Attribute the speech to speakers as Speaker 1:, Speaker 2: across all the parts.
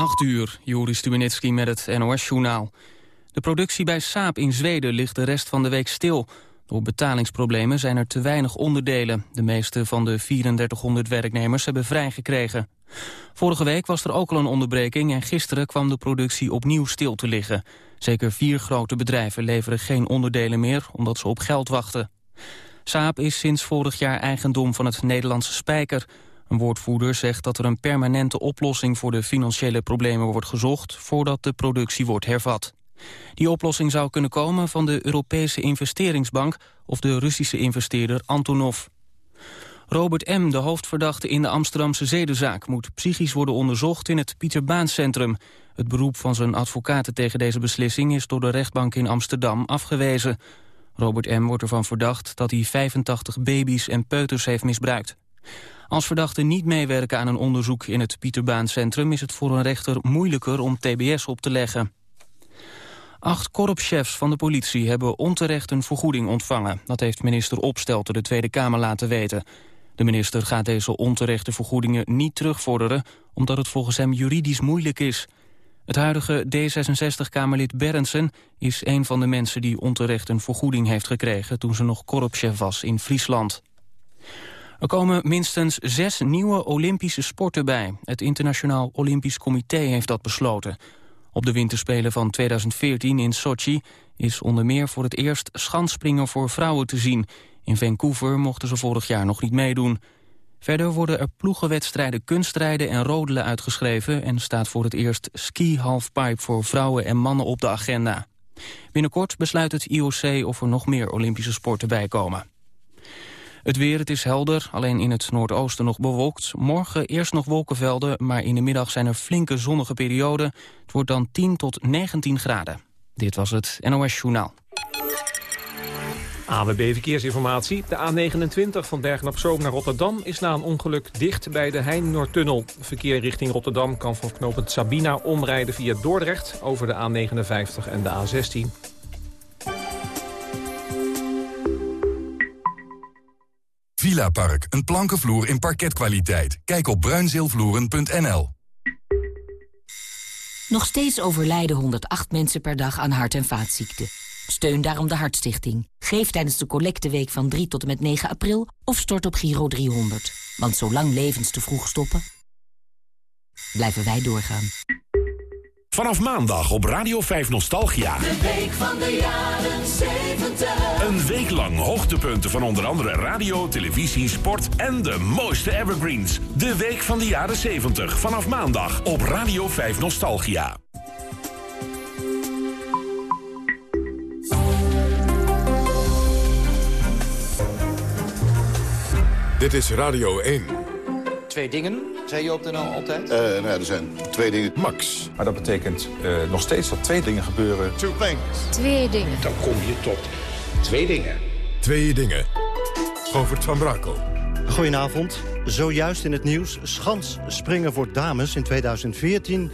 Speaker 1: 8 uur, Joris Stubenitski met het NOS-journaal. De productie bij Saab in Zweden ligt de rest van de week stil. Door betalingsproblemen zijn er te weinig onderdelen. De meeste van de 3400 werknemers hebben vrijgekregen. Vorige week was er ook al een onderbreking... en gisteren kwam de productie opnieuw stil te liggen. Zeker vier grote bedrijven leveren geen onderdelen meer... omdat ze op geld wachten. Saab is sinds vorig jaar eigendom van het Nederlandse Spijker... Een woordvoerder zegt dat er een permanente oplossing voor de financiële problemen wordt gezocht voordat de productie wordt hervat. Die oplossing zou kunnen komen van de Europese investeringsbank of de Russische investeerder Antonov. Robert M., de hoofdverdachte in de Amsterdamse zedenzaak... moet psychisch worden onderzocht in het Pieter Centrum. Het beroep van zijn advocaten tegen deze beslissing... is door de rechtbank in Amsterdam afgewezen. Robert M. wordt ervan verdacht dat hij 85 baby's en peuters heeft misbruikt. Als verdachten niet meewerken aan een onderzoek in het Pieterbaancentrum... is het voor een rechter moeilijker om tbs op te leggen. Acht korpschefs van de politie hebben onterecht een vergoeding ontvangen. Dat heeft minister Opstelten de Tweede Kamer laten weten. De minister gaat deze onterechte vergoedingen niet terugvorderen... omdat het volgens hem juridisch moeilijk is. Het huidige D66-Kamerlid Berendsen is een van de mensen... die onterecht een vergoeding heeft gekregen... toen ze nog korpschef was in Friesland. Er komen minstens zes nieuwe Olympische sporten bij. Het Internationaal Olympisch Comité heeft dat besloten. Op de winterspelen van 2014 in Sochi is onder meer voor het eerst schansspringen voor vrouwen te zien. In Vancouver mochten ze vorig jaar nog niet meedoen. Verder worden er ploegenwedstrijden kunstrijden en rodelen uitgeschreven... en staat voor het eerst ski halfpipe voor vrouwen en mannen op de agenda. Binnenkort besluit het IOC of er nog meer Olympische sporten bijkomen. Het weer, het is helder, alleen in het noordoosten nog bewolkt. Morgen eerst nog wolkenvelden, maar in de middag zijn er flinke zonnige perioden. Het wordt dan 10 tot 19 graden. Dit was het NOS Journaal.
Speaker 2: AWB Verkeersinformatie. De A29 van Bergen op Zoom naar Rotterdam is na een ongeluk dicht bij de Heijn-Noordtunnel. Verkeer richting Rotterdam kan van knooppunt Sabina omrijden via Dordrecht over de A59 en de A16.
Speaker 3: Villa Park, een plankenvloer in parketkwaliteit. Kijk op bruinzeelvloeren.nl.
Speaker 4: Nog steeds overlijden 108 mensen per dag aan hart- en vaatziekten. Steun daarom de Hartstichting. Geef tijdens de collecteweek van 3 tot en met 9 april of stort op Giro 300. Want zolang levens te vroeg stoppen, blijven wij doorgaan.
Speaker 5: Vanaf maandag op Radio 5 Nostalgia.
Speaker 6: De week van de jaren 70.
Speaker 5: Een week lang hoogtepunten van onder andere radio, televisie, sport en de mooiste evergreens. De week van de jaren 70. Vanaf maandag op Radio 5 Nostalgia.
Speaker 7: Dit is Radio 1.
Speaker 8: Twee dingen, zei je op de NL altijd?
Speaker 9: Uh, nou ja, er zijn twee dingen.
Speaker 7: Max.
Speaker 10: Maar dat betekent uh, nog steeds dat twee dingen gebeuren.
Speaker 9: Two things.
Speaker 11: Twee dingen.
Speaker 12: Dan kom je tot twee dingen.
Speaker 7: Twee dingen. Govert van Brakel.
Speaker 13: Goedenavond. Zojuist in het nieuws. Schans springen voor dames in 2014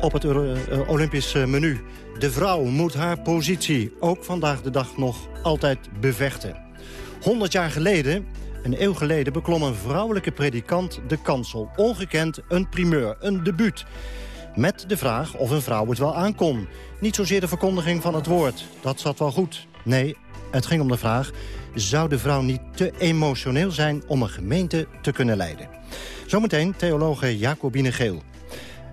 Speaker 13: op het uh, Olympisch menu. De vrouw moet haar positie ook vandaag de dag nog altijd bevechten. 100 jaar geleden een eeuw geleden beklom een vrouwelijke predikant de kansel. Ongekend een primeur, een debuut. Met de vraag of een vrouw het wel aankon. Niet zozeer de verkondiging van het woord, dat zat wel goed. Nee, het ging om de vraag... zou de vrouw niet te emotioneel zijn om een gemeente te kunnen leiden? Zometeen theologe Jacobine Geel.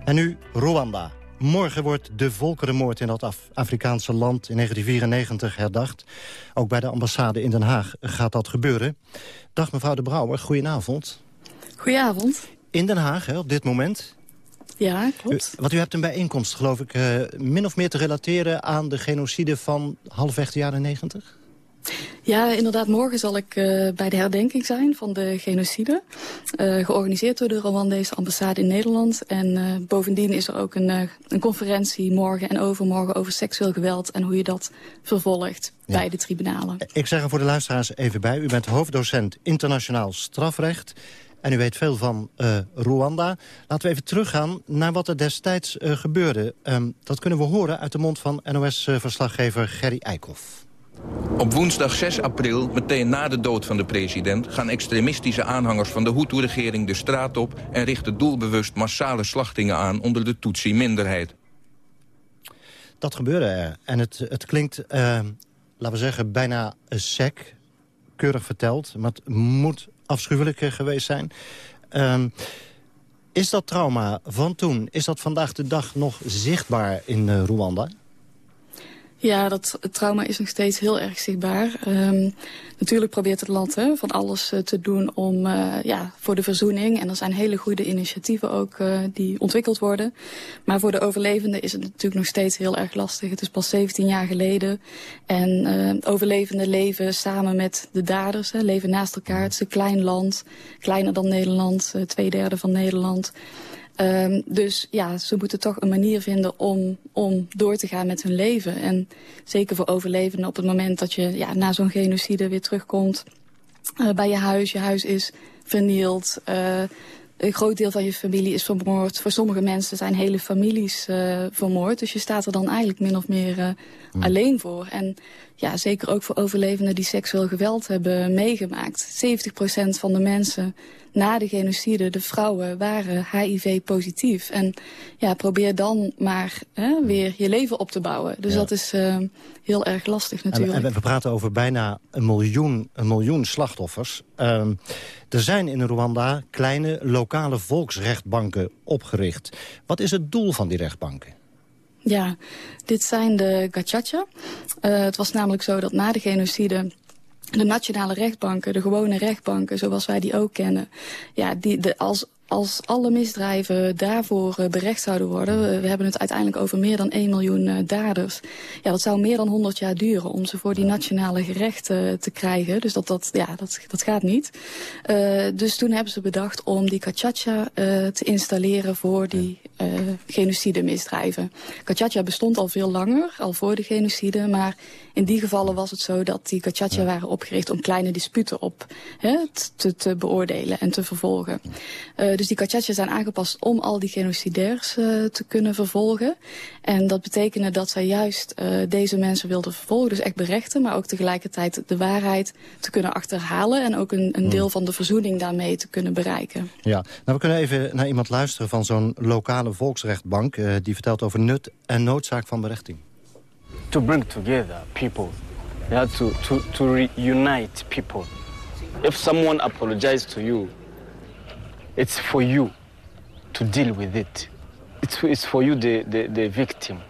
Speaker 13: En nu Rwanda. Morgen wordt de volkerenmoord in dat Af Afrikaanse land in 1994 herdacht. Ook bij de ambassade in Den Haag gaat dat gebeuren. Dag mevrouw de Brouwer, goedenavond.
Speaker 14: Goedenavond.
Speaker 13: In Den Haag, hè, op dit moment.
Speaker 14: Ja, klopt.
Speaker 13: U, want u hebt een bijeenkomst, geloof ik, uh, min of meer te relateren aan de genocide van halfweg de jaren 90?
Speaker 14: Ja, inderdaad. Morgen zal ik uh, bij de herdenking zijn van de genocide. Uh, georganiseerd door de Rwandese ambassade in Nederland. En uh, bovendien is er ook een, een conferentie morgen en overmorgen over seksueel geweld... en hoe je dat vervolgt ja. bij de tribunalen.
Speaker 13: Ik zeg er voor de luisteraars even bij. U bent hoofddocent internationaal strafrecht. En u weet veel van Rwanda. Laten we even teruggaan naar wat er destijds gebeurde. Um, dat kunnen we horen uit de mond van NOS-verslaggever Gerry Eikhoff.
Speaker 11: Op woensdag 6 april, meteen na de dood van de president... gaan extremistische aanhangers van de Hutu-regering de straat op... en richten doelbewust massale slachtingen aan onder de Tutsi-minderheid.
Speaker 13: Dat gebeurde er. En het, het klinkt, uh, laten we zeggen, bijna sec. Keurig verteld, maar het moet afschuwelijk geweest zijn. Uh, is dat trauma van toen, is dat vandaag de dag nog zichtbaar in uh, Rwanda?
Speaker 14: Ja, dat trauma is nog steeds heel erg zichtbaar. Um, natuurlijk probeert het land hè, van alles uh, te doen om, uh, ja, voor de verzoening. En er zijn hele goede initiatieven ook uh, die ontwikkeld worden. Maar voor de overlevenden is het natuurlijk nog steeds heel erg lastig. Het is pas 17 jaar geleden. En overlevenden leven samen met de daders, hè, leven naast elkaar. Het is een klein land, kleiner dan Nederland, twee derde van Nederland. Um, dus ja, ze moeten toch een manier vinden om, om door te gaan met hun leven. En zeker voor overlevenden op het moment dat je ja, na zo'n genocide weer terugkomt... Uh, bij je huis, je huis is vernield... Uh, een groot deel van je familie is vermoord. Voor sommige mensen zijn hele families uh, vermoord. Dus je staat er dan eigenlijk min of meer uh, mm. alleen voor. En ja, zeker ook voor overlevenden die seksueel geweld hebben meegemaakt. 70% van de mensen na de genocide, de vrouwen, waren HIV-positief. En ja, probeer dan maar hè, weer je leven op te bouwen. Dus ja. dat is uh, heel erg lastig natuurlijk.
Speaker 13: En, en, we praten over bijna een miljoen, een miljoen slachtoffers. Uh, er zijn in Rwanda kleine lokale volksrechtbanken opgericht. Wat is het doel van die rechtbanken?
Speaker 14: Ja, dit zijn de gachacha. Uh, het was namelijk zo dat na de genocide de nationale rechtbanken, de gewone rechtbanken, zoals wij die ook kennen, ja, die, de, als, als alle misdrijven daarvoor uh, berecht zouden worden... We, hebben het uiteindelijk over meer dan 1 miljoen uh, daders... ja, dat zou meer dan 100 jaar duren om ze voor die nationale gerechten te krijgen. Dus dat, dat, ja, dat, dat gaat niet. dus toen hebben ze bedacht om die Kachacha te installeren voor die genocide misdrijven. Kachacha bestond al veel langer, al voor de genocide... maar in die gevallen was het zo dat die Kachacha waren opgericht... om kleine disputen op hè, te, te beoordelen en te vervolgen. Dus die kachatjes zijn aangepast om al die genocidairs uh, te kunnen vervolgen. En dat betekende dat zij juist uh, deze mensen wilden vervolgen. Dus echt berechten, maar ook tegelijkertijd de waarheid te kunnen achterhalen. En ook een, een deel van de verzoening daarmee te kunnen bereiken.
Speaker 13: Ja, nou we kunnen even naar iemand luisteren van zo'n lokale volksrechtbank. Uh, die vertelt over nut en noodzaak van berechting.
Speaker 15: To bring together people. Yeah, to, to, to reunite people. If someone apologizes to you It's for you to deal with it. It's, it's for you, the, the, the victim.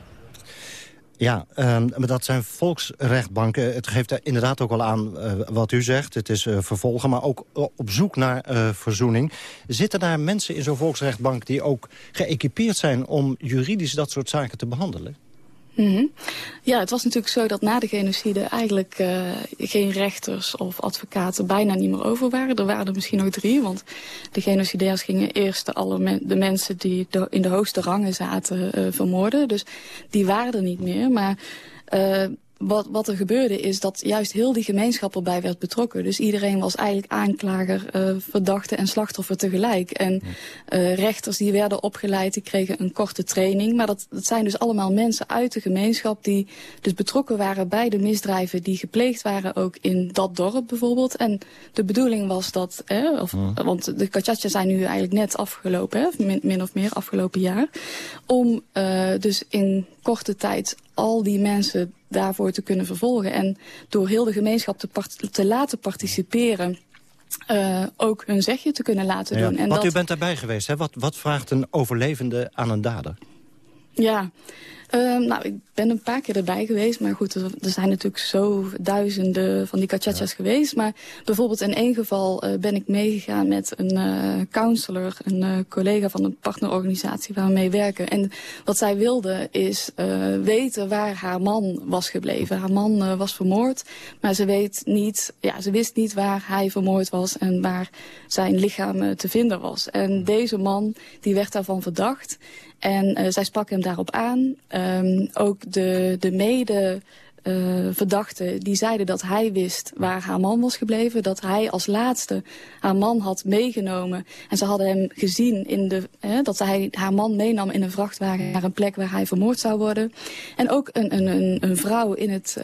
Speaker 13: Ja, um, maar dat zijn volksrechtbanken. Het geeft er inderdaad ook al aan uh, wat u zegt. Het is uh, vervolgen, maar ook op zoek naar verzoening. Zitten daar mensen in zo'n volksrechtbank die ook geëquipeerd zijn... om juridisch dat soort zaken te behandelen?
Speaker 14: -hmm. Ja, het was natuurlijk zo dat na de genocide eigenlijk uh, geen rechters of advocaten bijna niet meer over waren. Er waren er misschien nog drie, want de genocidairs gingen eerst alle de mensen die in de hoogste rangen zaten uh, vermoorden. Dus die waren er niet meer, maar... Uh, wat, wat er gebeurde is dat juist heel die gemeenschap erbij werd betrokken. Dus iedereen was eigenlijk aanklager, uh, verdachte en slachtoffer tegelijk. En uh, rechters die werden opgeleid, die kregen een korte training. Maar dat, dat zijn dus allemaal mensen uit de gemeenschap... die dus betrokken waren bij de misdrijven die gepleegd waren... ook in dat dorp bijvoorbeeld. En de bedoeling was dat... Eh, of. Want de kachatjes zijn nu eigenlijk net afgelopen, hè, min, min of meer afgelopen jaar. Om uh, dus in korte tijd al die mensen daarvoor te kunnen vervolgen. En door heel de gemeenschap te, te laten participeren... Uh, ook hun zegje te kunnen laten
Speaker 13: ja.
Speaker 14: doen.
Speaker 13: En Want dat... u bent daarbij geweest, hè? Wat, wat vraagt een overlevende aan een dader?
Speaker 14: Ja, Uh, nou, ik ben een paar keer erbij geweest. Maar goed, er, er zijn natuurlijk zo duizenden van die kachachas ja. geweest. Maar bijvoorbeeld in één geval uh, ben ik meegegaan met een uh, counselor, een uh, collega van een partnerorganisatie waar we mee werken. En wat zij wilde is weten waar haar man was gebleven. Haar man was vermoord, maar ze weet niet, ja, ze wist niet waar hij vermoord was en waar zijn lichaam te vinden was. En deze man, die werd daarvan verdacht. En uh, zij sprak hem daarop aan. Um, ook de, de mede... verdachten die zeiden dat hij wist waar haar man was gebleven. Dat hij als laatste haar man had meegenomen. En ze hadden hem gezien in de, dat hij haar man meenam in een vrachtwagen naar een plek waar hij vermoord zou worden. En ook een, een, een, een vrouw in het,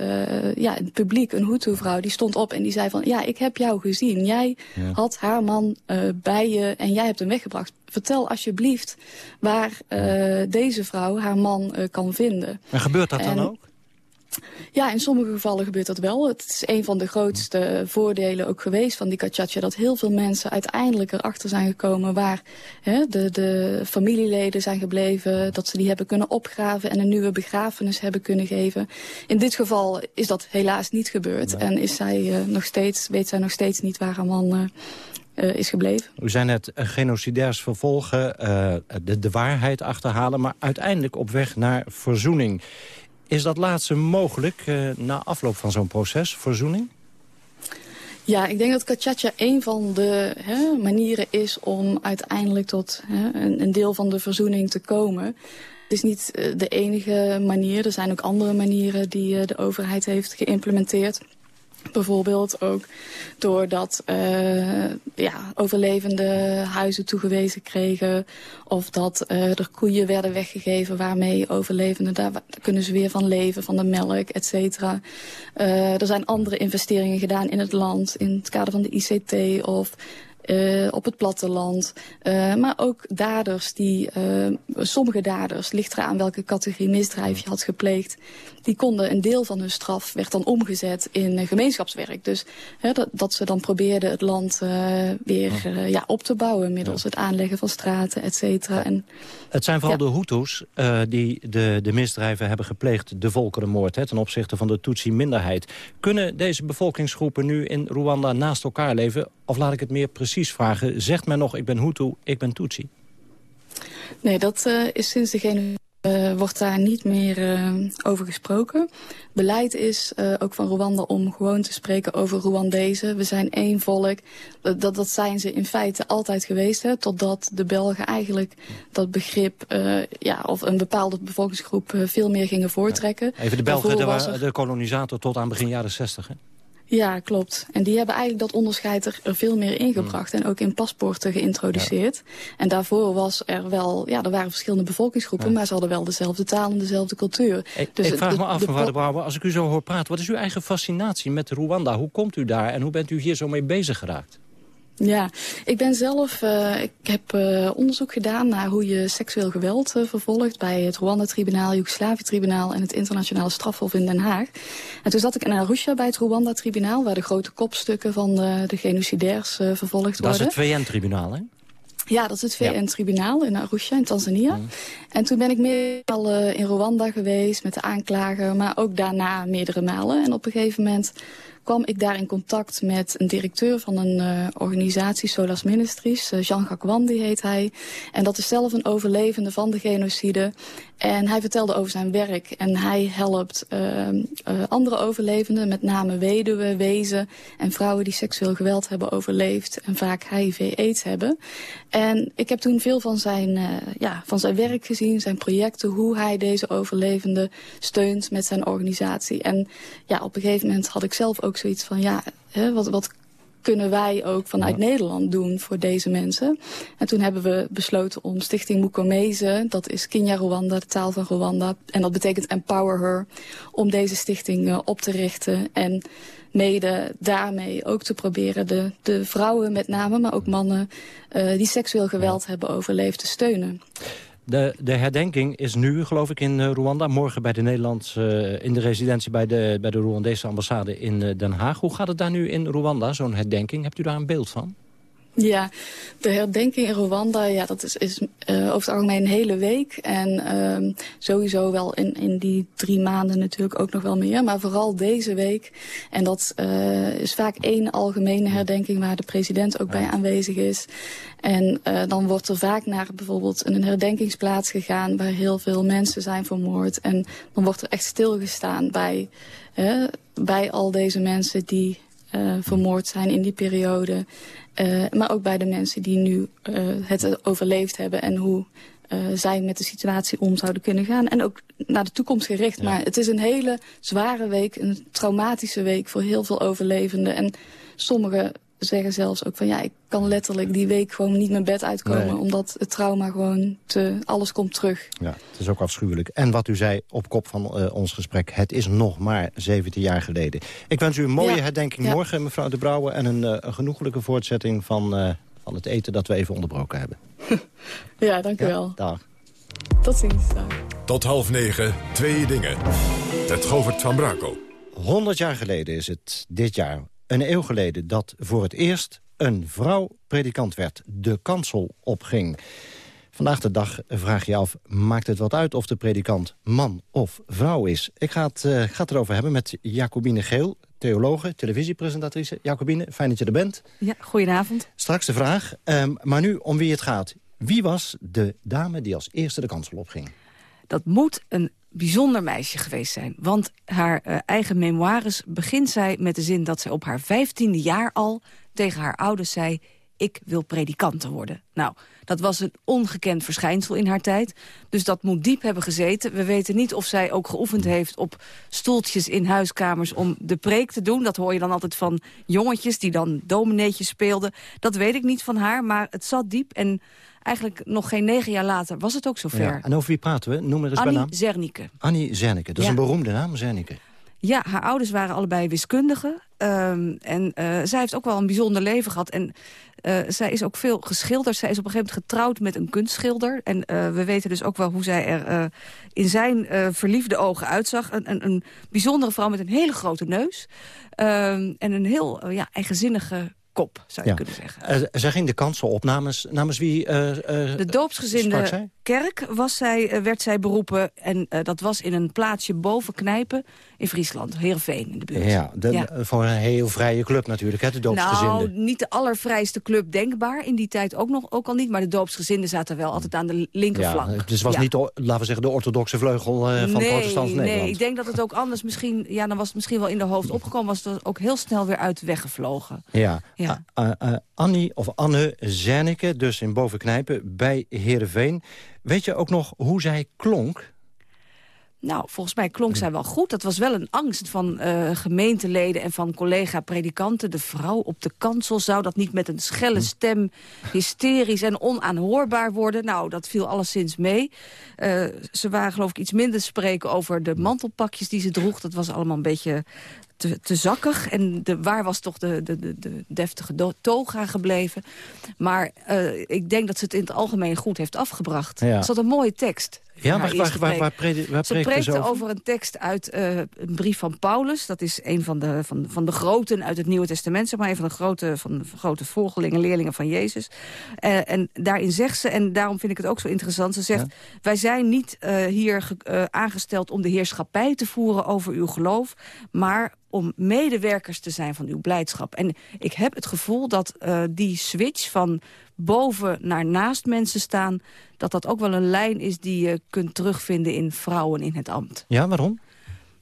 Speaker 14: ja, in het publiek, een Hutu-vrouw, die stond op en die zei van... ja, ik heb jou gezien. Jij had haar man bij je en jij hebt hem weggebracht vertel alsjeblieft waar uh, deze vrouw haar man uh, kan vinden.
Speaker 13: En gebeurt dat dan ook?
Speaker 14: Ja, in sommige gevallen gebeurt dat wel. Het is een van de grootste voordelen ook geweest van die Kachacha... dat heel veel mensen uiteindelijk erachter zijn gekomen... waar hè, de, de familieleden zijn gebleven, dat ze die hebben kunnen opgraven... en een nieuwe begrafenis hebben kunnen geven. In dit geval is dat helaas niet gebeurd. En is zij, uh, nog steeds, weet zij nog steeds niet waar haar man uh, is gebleven.
Speaker 13: U zijn het genocidairs vervolgen, de, de waarheid achterhalen... maar uiteindelijk op weg naar verzoening. Is dat laatste mogelijk na afloop van zo'n proces, verzoening?
Speaker 14: Ja, ik denk dat Kachacha een van de hè, manieren is om uiteindelijk tot hè, een, een, deel van de verzoening te komen. Het is niet de enige manier. Er zijn ook andere manieren die de overheid heeft geïmplementeerd. Bijvoorbeeld ook doordat uh, ja, overlevende huizen toegewezen kregen... of dat uh, er koeien werden weggegeven waarmee overlevenden... daar kunnen ze weer van leven, van de melk, et cetera. Uh, er zijn andere investeringen gedaan in het land... in het kader van de ICT of uh, op het platteland. Uh, maar ook daders die, uh, sommige daders, ligt eraan welke categorie misdrijf je had gepleegd. Die konden een deel van hun straf, werd dan omgezet in gemeenschapswerk. Dus dat, dat, ze dan probeerden het land weer ja, op te bouwen middels het aanleggen van straten, et cetera. En,
Speaker 13: het zijn vooral de Hutus die de, de misdrijven hebben gepleegd, de volkerenmoord, hè, ten opzichte van de Tutsi-minderheid. Kunnen deze bevolkingsgroepen nu in Rwanda naast elkaar leven? Of laat ik het meer precies precies vragen... zegt men nog, ik ben Hutu, ik ben Tutsi?
Speaker 14: Nee, dat uh, is sinds degene... Uh, wordt daar niet meer uh, over gesproken. Beleid is uh, ook van Rwanda om gewoon te spreken over Rwandezen. We zijn één volk. Dat, dat zijn ze in feite altijd geweest. Hè, totdat de Belgen eigenlijk dat begrip... ja, of een bepaalde bevolkingsgroep veel meer gingen voortrekken.
Speaker 13: Even de Belgen, de, er... de kolonisator tot aan begin jaren 60, hè?
Speaker 14: Ja, klopt. En die hebben eigenlijk dat onderscheid er, er veel meer ingebracht. Mm. En ook in paspoorten geïntroduceerd. Ja. En daarvoor was er wel, ja, er waren verschillende bevolkingsgroepen, ja. maar ze hadden wel dezelfde taal en dezelfde cultuur.
Speaker 13: Ik, dus ik vraag de, me af, mevrouw de Brouwer, als ik u zo hoor praten, wat is uw eigen fascinatie met Rwanda? Hoe komt u daar en hoe bent u hier zo mee bezig geraakt?
Speaker 14: Ja, ik ben zelf, uh, ik heb uh, onderzoek gedaan naar hoe je seksueel geweld uh, vervolgt bij het Rwanda-tribunaal, Joegoslavië-tribunaal en het internationale strafhof in Den Haag. En toen zat ik in Arusha bij het Rwanda-tribunaal, waar de grote kopstukken van de, genocidairs vervolgd worden.
Speaker 13: Dat is het VN-tribunaal, hè?
Speaker 14: Ja, dat is het VN-tribunaal in Arusha in Tanzania. Mm. En toen ben ik meer al in Rwanda geweest met de aanklager, maar ook daarna meerdere malen. En op een gegeven moment kwam ik daar in contact met een directeur van een uh, organisatie, Solas Ministries. Uh, Jean Gacquandi heet hij. En dat is zelf een overlevende van de genocide. En hij vertelde over zijn werk. En hij helpt uh, andere overlevenden, met name weduwen, wezen... en vrouwen die seksueel geweld hebben overleefd... en vaak HIV-AIDS hebben. En ik heb toen veel van zijn, ja, van zijn werk gezien, zijn projecten... hoe hij deze overlevenden steunt met zijn organisatie. En ja, op een gegeven moment had ik zelf ook zoiets van... ja, hè, wat, wat kunnen wij ook vanuit ja. Nederland doen voor deze mensen. En toen hebben we besloten om Stichting Mukomese, dat is Kinya Rwanda, de taal van Rwanda. En dat betekent Empower Her, om deze stichting uh, op te richten. En mede daarmee ook te proberen de, de vrouwen met name, maar ook mannen... Uh, die seksueel geweld ja. hebben overleefd te steunen.
Speaker 13: De, de herdenking is nu, geloof ik, in uh, Rwanda. Morgen bij de Nederlandse, uh, in de residentie bij de, bij de Rwandese ambassade in uh, Den Haag. Hoe gaat het daar nu in Rwanda, zo'n herdenking? Hebt u daar een beeld van?
Speaker 14: Ja, de herdenking in Rwanda, ja, dat is, is uh, over het algemeen een hele week. En uh, sowieso wel in, in die drie maanden natuurlijk ook nog wel meer. Maar vooral deze week. En dat uh, is vaak één algemene herdenking waar de president ook bij aanwezig is. En uh, dan wordt er vaak naar bijvoorbeeld een herdenkingsplaats gegaan... waar heel veel mensen zijn vermoord. En dan wordt er echt stilgestaan bij, bij al deze mensen die uh, vermoord zijn in die periode. Uh, maar ook bij de mensen die nu uh, het overleefd hebben en hoe zij met de situatie om zouden kunnen gaan. En ook naar de toekomst gericht. Maar het is een hele zware week, een traumatische week voor heel veel overlevenden. En sommigen zeggen zelfs ook van ja, ik kan letterlijk die week gewoon niet mijn bed uitkomen. Omdat het trauma gewoon te, alles komt terug.
Speaker 13: Ja, het is ook afschuwelijk. En wat u zei op kop van uh, ons gesprek, het is nog maar 17 jaar geleden. Ik wens u een mooie herdenking morgen, mevrouw De Brouwer. En een, uh, een genoeglijke voortzetting van, uh, van het eten dat we even onderbroken hebben.
Speaker 14: ja, dank u wel.
Speaker 13: Dag.
Speaker 14: Tot ziens.
Speaker 7: Tot half negen, twee dingen. Het Govert van Brakel.
Speaker 13: 100 jaar geleden is het dit jaar een eeuw geleden dat voor het eerst een vrouw predikant werd. De kansel opging. Vandaag de dag vraag je af, maakt het wat uit of de predikant man of vrouw is? Ik ga het, uh, ga het erover hebben met Jacobine Geel, theologe, televisiepresentatrice. Jacobine, fijn dat je er bent.
Speaker 16: Ja, goedenavond.
Speaker 13: Straks de vraag, um, maar nu om wie het gaat. Wie was de dame die als eerste de kansel opging?
Speaker 16: Dat moet een bijzonder meisje geweest zijn. Want haar uh, eigen memoires begint zij met de zin dat zij op haar vijftiende jaar al tegen haar ouders zei... ik wil predikante worden. Nou, dat was een ongekend verschijnsel in haar tijd. Dus dat moet diep hebben gezeten. We weten niet of zij ook geoefend heeft op stoeltjes in huiskamers... om de preek te doen. Dat hoor je dan altijd van jongetjes die dan domineetjes speelden. Dat weet ik niet van haar, maar het zat diep en eigenlijk nog geen negen jaar later was het ook zover. Ja,
Speaker 13: en over wie praten we? Noem er eens
Speaker 16: Annie
Speaker 13: bij naam.
Speaker 16: Zernike.
Speaker 13: Annie Zernike, dat is een beroemde naam, Zernike.
Speaker 16: Ja, haar ouders waren allebei wiskundigen. Um, en uh, zij heeft ook wel een bijzonder leven gehad. En uh, zij is ook veel geschilderd. Zij is op een gegeven moment getrouwd met een kunstschilder. En uh, we weten dus ook wel hoe zij er in zijn verliefde ogen uitzag. Een, een, een, bijzondere vrouw met een hele grote neus. Um, en een heel ja, eigenzinnige kop, zou je
Speaker 13: ja.
Speaker 16: kunnen zeggen.
Speaker 13: Uh, zij ging de kansel op namens, namens wie uh, uh,
Speaker 16: De doopsgezinde kerk was zij, werd zij beroepen. En dat was in een plaatsje boven Knijpen in Friesland. Heerenveen in de buurt.
Speaker 13: Ja, de, ja. voor een heel vrije club natuurlijk, hè, de doopsgezinde.
Speaker 16: Nou, niet de allervrijste club denkbaar. In die tijd ook, nog, ook al niet. Maar de doopsgezinden zaten wel altijd aan de linkerflank.
Speaker 13: Ja, dus was
Speaker 16: ja.
Speaker 13: niet, laten we zeggen, de orthodoxe vleugel van
Speaker 16: nee,
Speaker 13: protestants Nederland.
Speaker 16: Nee, ik denk dat het ook anders misschien... Ja, dan was het misschien wel in de hoofd opgekomen. Was het ook heel snel weer uit weggevlogen.
Speaker 13: Ja. Ja. Uh, uh, Annie of Anne Zernike, dus in Bovenknijpen bij Heerenveen. Weet je ook nog hoe zij klonk?
Speaker 16: Nou, volgens mij klonk zij wel goed. Dat was wel een angst van uh, gemeenteleden en van collega-predikanten. De vrouw op de kansel zou dat niet met een schelle stem... hysterisch en onaanhoorbaar worden. Nou, dat viel alleszins mee. Uh, ze waren geloof ik iets minder spreken over de mantelpakjes die ze droeg. Dat was allemaal een beetje te, te zakkig. En de, waar was toch de, de, de, de deftige toga gebleven? Maar uh, ik denk dat ze het in het algemeen goed heeft afgebracht.
Speaker 13: Ja.
Speaker 16: Is dat een mooie tekst?
Speaker 13: Ja, waar, waar, waar, waar,
Speaker 16: ze preekte over? over? een tekst uit uh, een brief van Paulus. Dat is een van de, van, van de groten uit het Nieuwe Testament. Zeg maar een van de grote, van de grote volgelingen, leerlingen van Jezus. Uh, en daarin zegt ze, en daarom vind ik het ook zo interessant... ze zegt, ja. wij zijn niet uh, hier aangesteld om de heerschappij te voeren over uw geloof... maar om medewerkers te zijn van uw blijdschap. En ik heb het gevoel dat uh, die switch van boven naar naast mensen staan... dat dat ook wel een lijn is die je kunt terugvinden in vrouwen in het ambt.
Speaker 13: Ja, waarom?